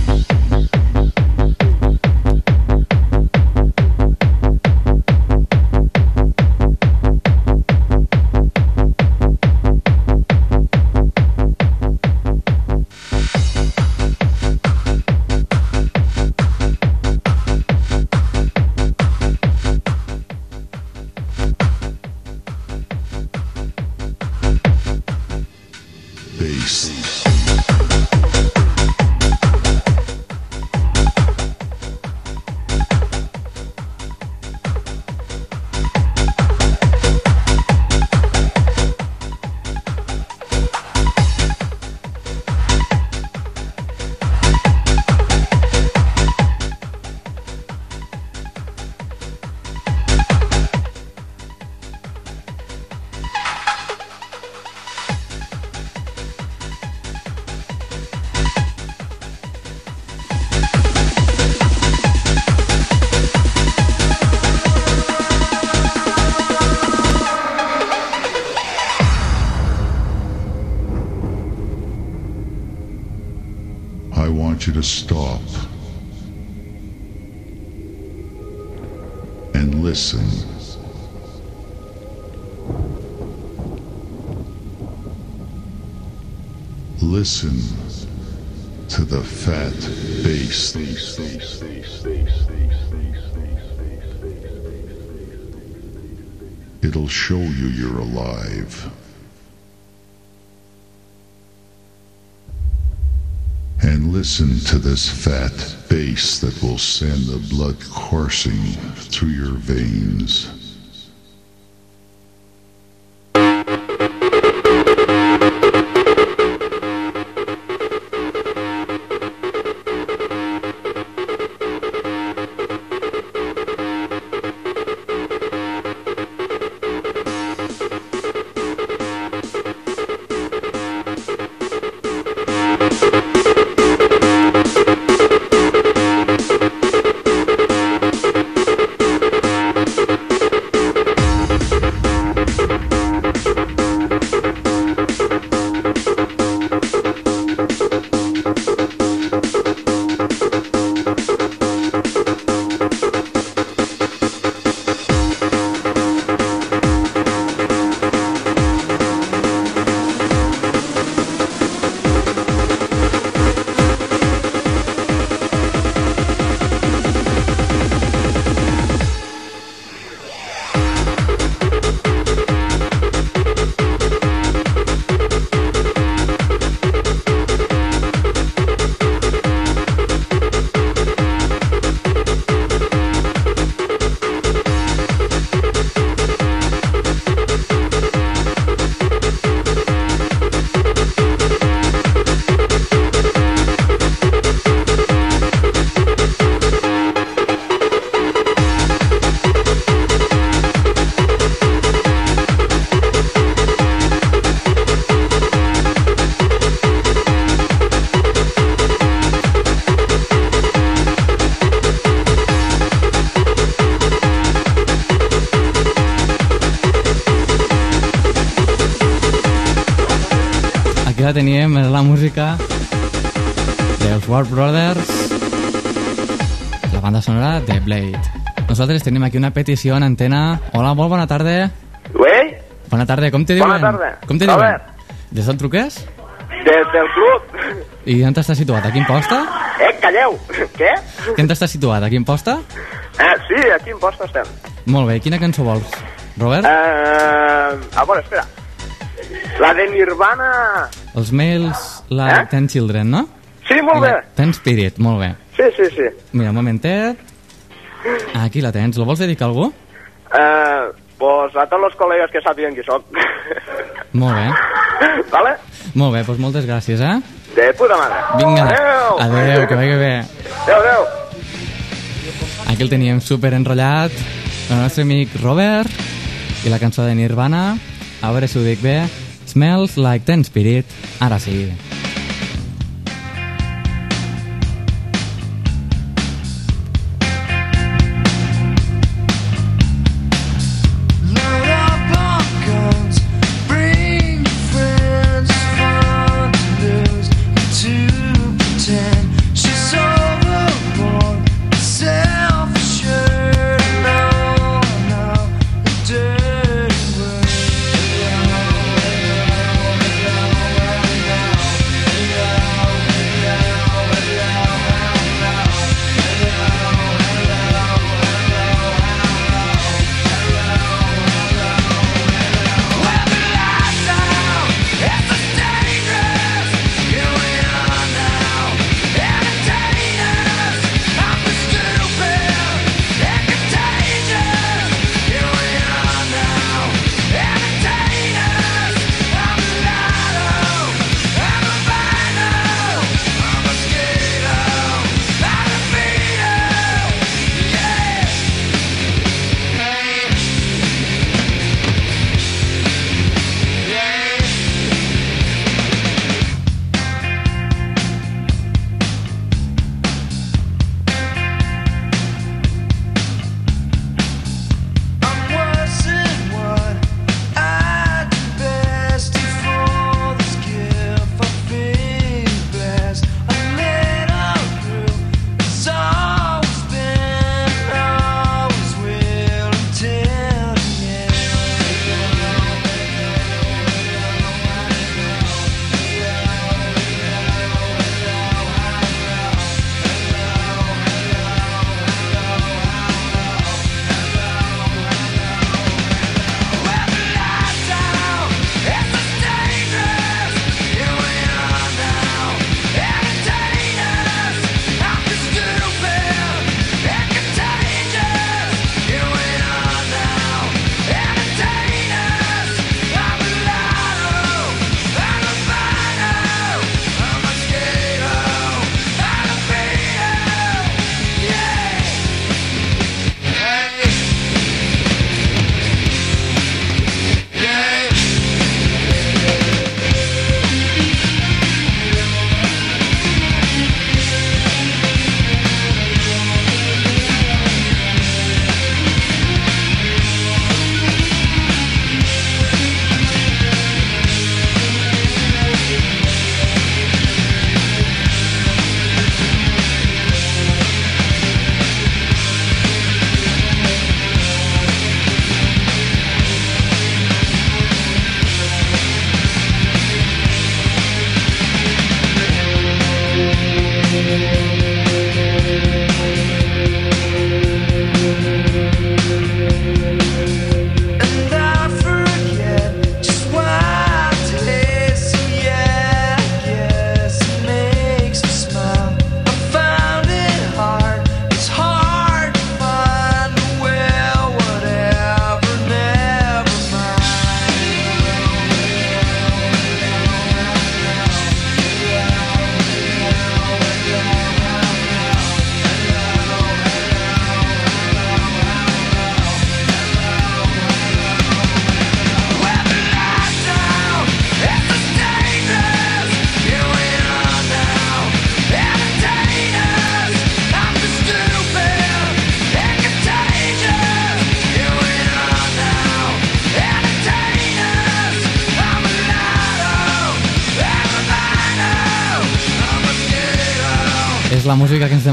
Speaker 13: It'll show you you're alive. And listen to this fat bass that will send the blood coursing through your veins.
Speaker 4: Petició en antena. Hola, molt bona tarda.
Speaker 16: Ué?
Speaker 4: Bona tarda, com te diuen?
Speaker 16: Bona tarda.
Speaker 4: Com te
Speaker 16: Robert.
Speaker 4: diuen? Des d'on truques?
Speaker 16: Des del club.
Speaker 4: I on t'estàs situat? A quin posta?
Speaker 16: Eh, calleu. Què?
Speaker 4: Que on t'estàs situat? A quin posta?
Speaker 16: Eh, sí, aquí en posta estem.
Speaker 4: Molt bé, quina cançó vols? Robert?
Speaker 16: Eh, a veure, espera. La de Nirvana...
Speaker 4: Els males like
Speaker 16: Eh?
Speaker 4: ten children, no?
Speaker 16: Sí, molt bé.
Speaker 4: Ten spirit, molt bé.
Speaker 16: Sí, sí, sí.
Speaker 4: Mira, un momentet. Aquí la tens. La vols dedicar a algú?
Speaker 16: Eh, pues a tots els col·legues que sàpiguen qui sóc.
Speaker 4: Molt bé. [laughs]
Speaker 16: vale?
Speaker 4: Molt bé, doncs moltes gràcies, eh?
Speaker 16: De puta mare.
Speaker 4: Vinga.
Speaker 16: Adéu.
Speaker 4: Adéu, que vagi bé.
Speaker 16: Adéu, adéu.
Speaker 4: Aquí el teníem super enrotllat, el nostre amic Robert, i la cançó de Nirvana, a veure si ho dic bé, Smells Like Ten Spirit, ara sí.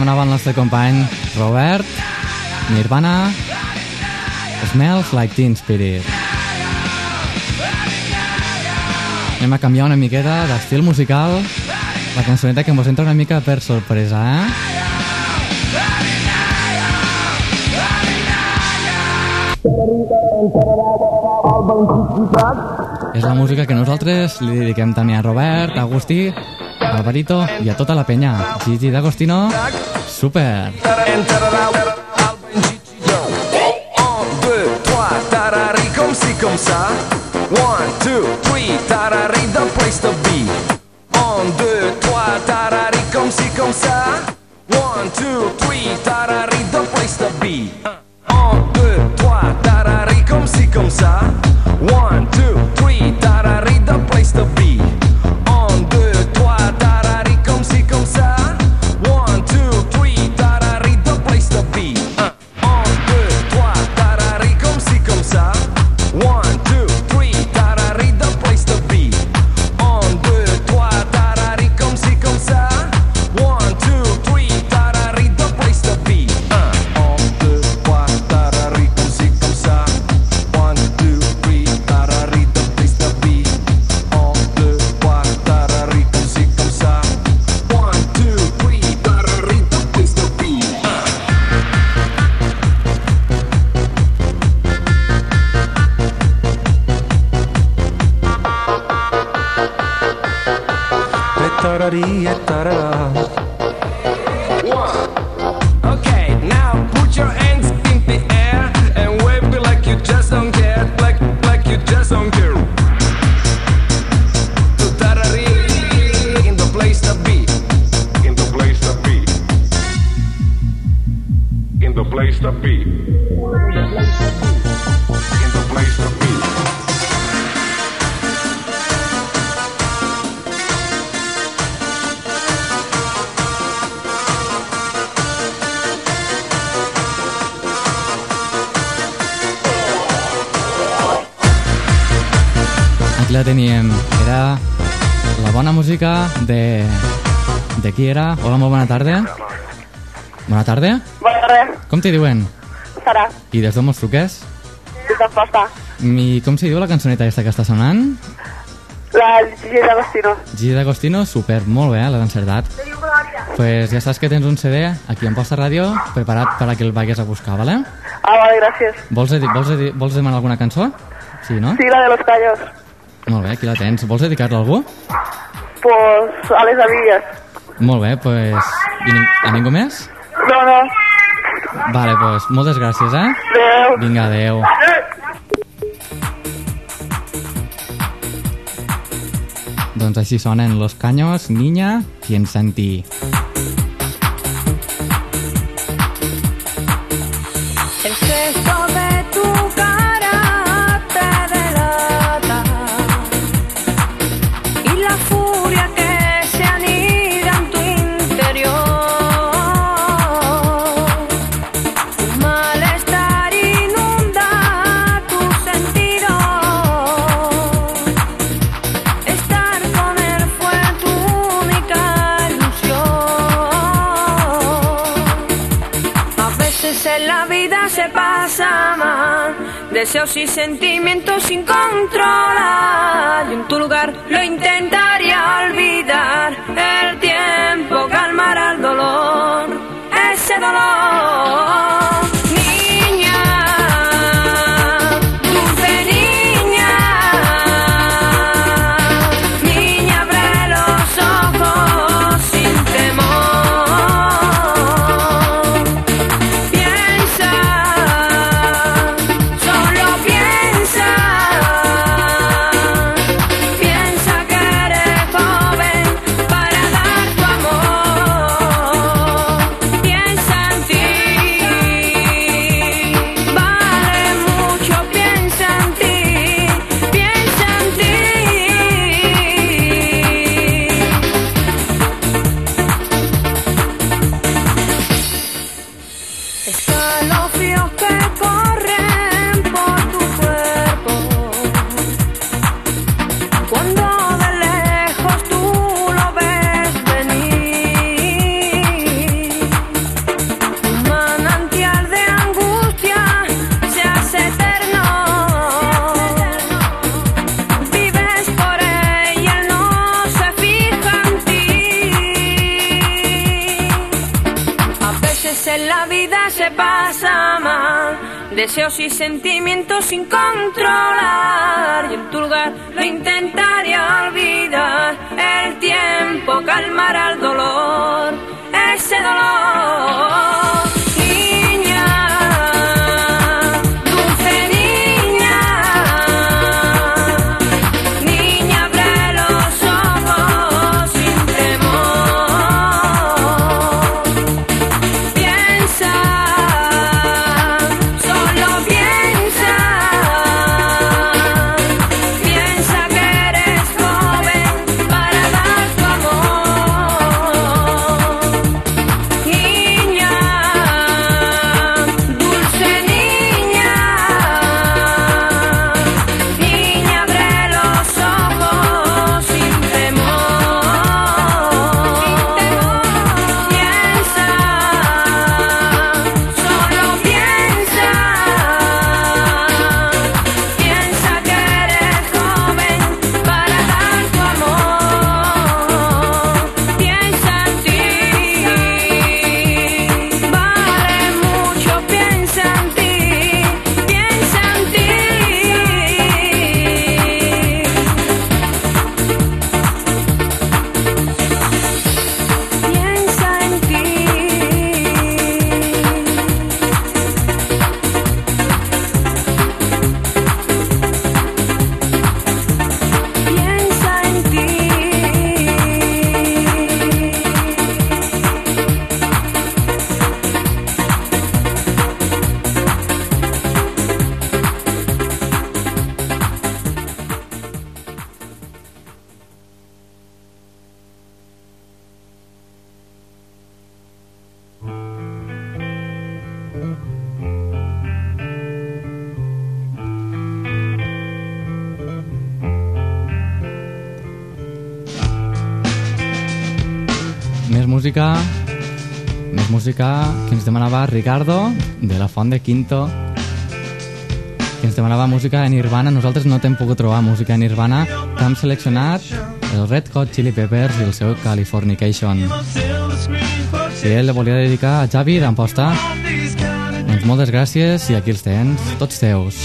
Speaker 4: Demanava el nostre company Robert, Nirvana, Smells Like Teen Spirit. Anem a canviar una miqueta d'estil musical. La cançoneta que ens entra una mica per sorpresa, eh? És la música que nosaltres li dediquem també a Robert, a Agustí, a Alvarito i a tota la penya. Gigi D'Agostino, super!
Speaker 15: One, two, three, tarari, the place to be. Un, tarari, comme. One, two, three, tarari, the place to be. Un, tarari, comme. One, two,
Speaker 4: qui era? Hola, molt bona tarda. Bona tarda.
Speaker 11: Bona tarda,
Speaker 4: Com t'hi diuen?
Speaker 11: Sara,
Speaker 4: I des d'on mos truques?
Speaker 11: des d'Amposta.
Speaker 4: I com s'hi diu la cançoneta aquesta que està sonant?
Speaker 11: La Gigi D'Agostino.
Speaker 4: Gigi D'Agostino, super, molt bé, l'has encertat. Pues ja saps que tens un CD aquí en Posta Ràdio preparat per a que el vagis a buscar, vale?
Speaker 11: Ah, vale, gràcies.
Speaker 4: Vols, edi- vols, edi- vols demanar alguna cançó? Sí, no?
Speaker 11: Sí, la de los callos.
Speaker 4: Molt bé, aquí la tens. Vols dedicar-la a algú?
Speaker 11: Pues a les amigues.
Speaker 4: Molt bé, pues... I ning a ningú més?
Speaker 11: No, no.
Speaker 4: Vale, pues moltes gràcies, eh?
Speaker 11: Adéu.
Speaker 4: Vinga, adeu. Doncs així sonen Los Caños, Niña, piensa en ti.
Speaker 10: El deseos y sentimientos sin controlar. En tu lugar lo intentaría olvidar. El tiempo calmará el dolor, ese dolor. Deseos y sentimientos sin controlar. Y en tu lugar lo intentaría olvidar. El tiempo calmará el dolor, ese dolor.
Speaker 4: Ens demanava Ricardo, de la Font de Quinto, que ens demanava música en Nirvana. Nosaltres no t'hem pogut trobar música en Nirvana, t'hem seleccionat el Red Hot Chili Peppers i el seu Californication. Si ell le volia dedicar a Javi d'Amposta, doncs moltes gràcies i aquí els tens, tots teus.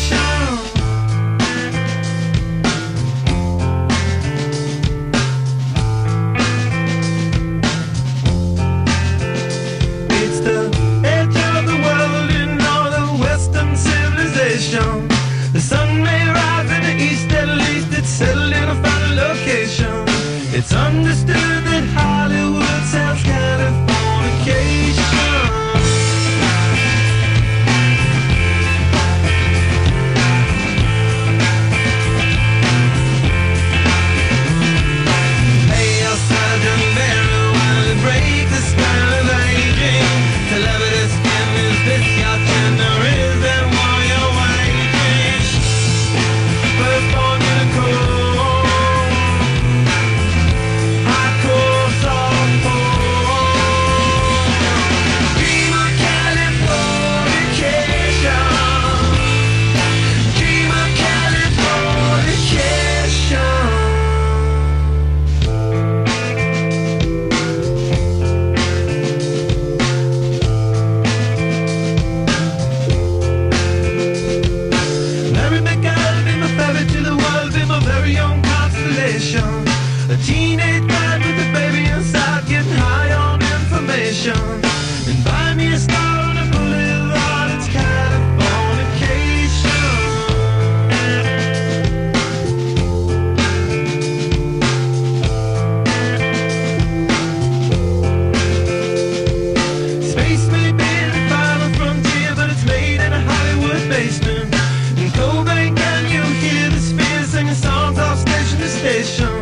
Speaker 4: station.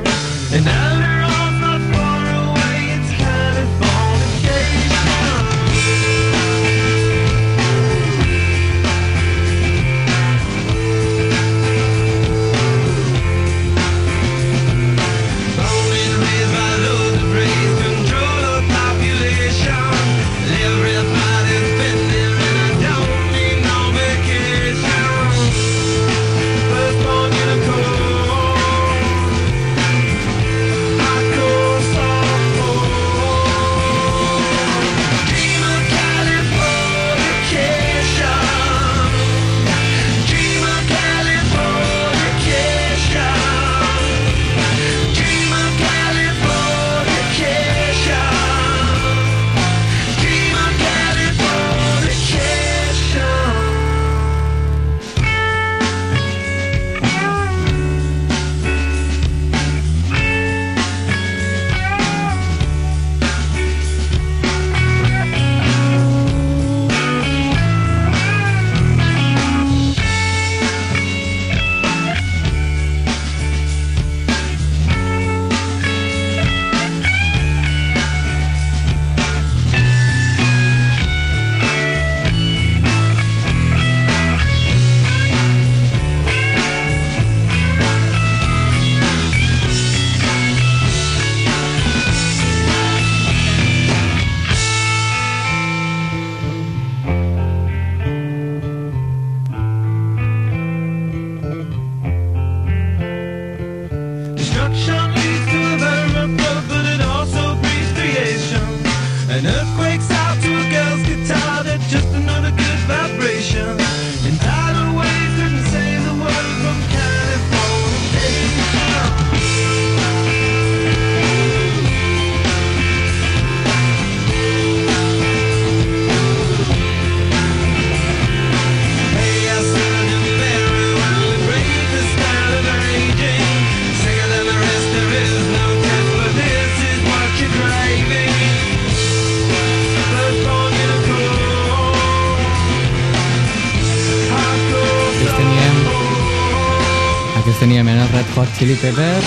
Speaker 4: Chili Peppers,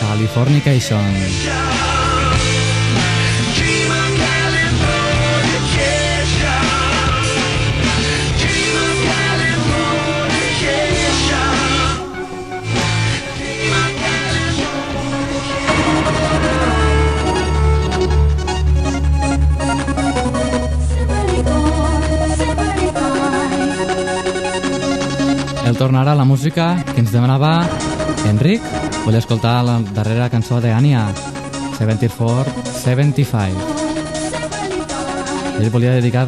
Speaker 4: Californication. El tornarà la música que ens demanava Enric. Vull escoltar la darrera cançó d'Ània, 74 75. Ell volia dedicar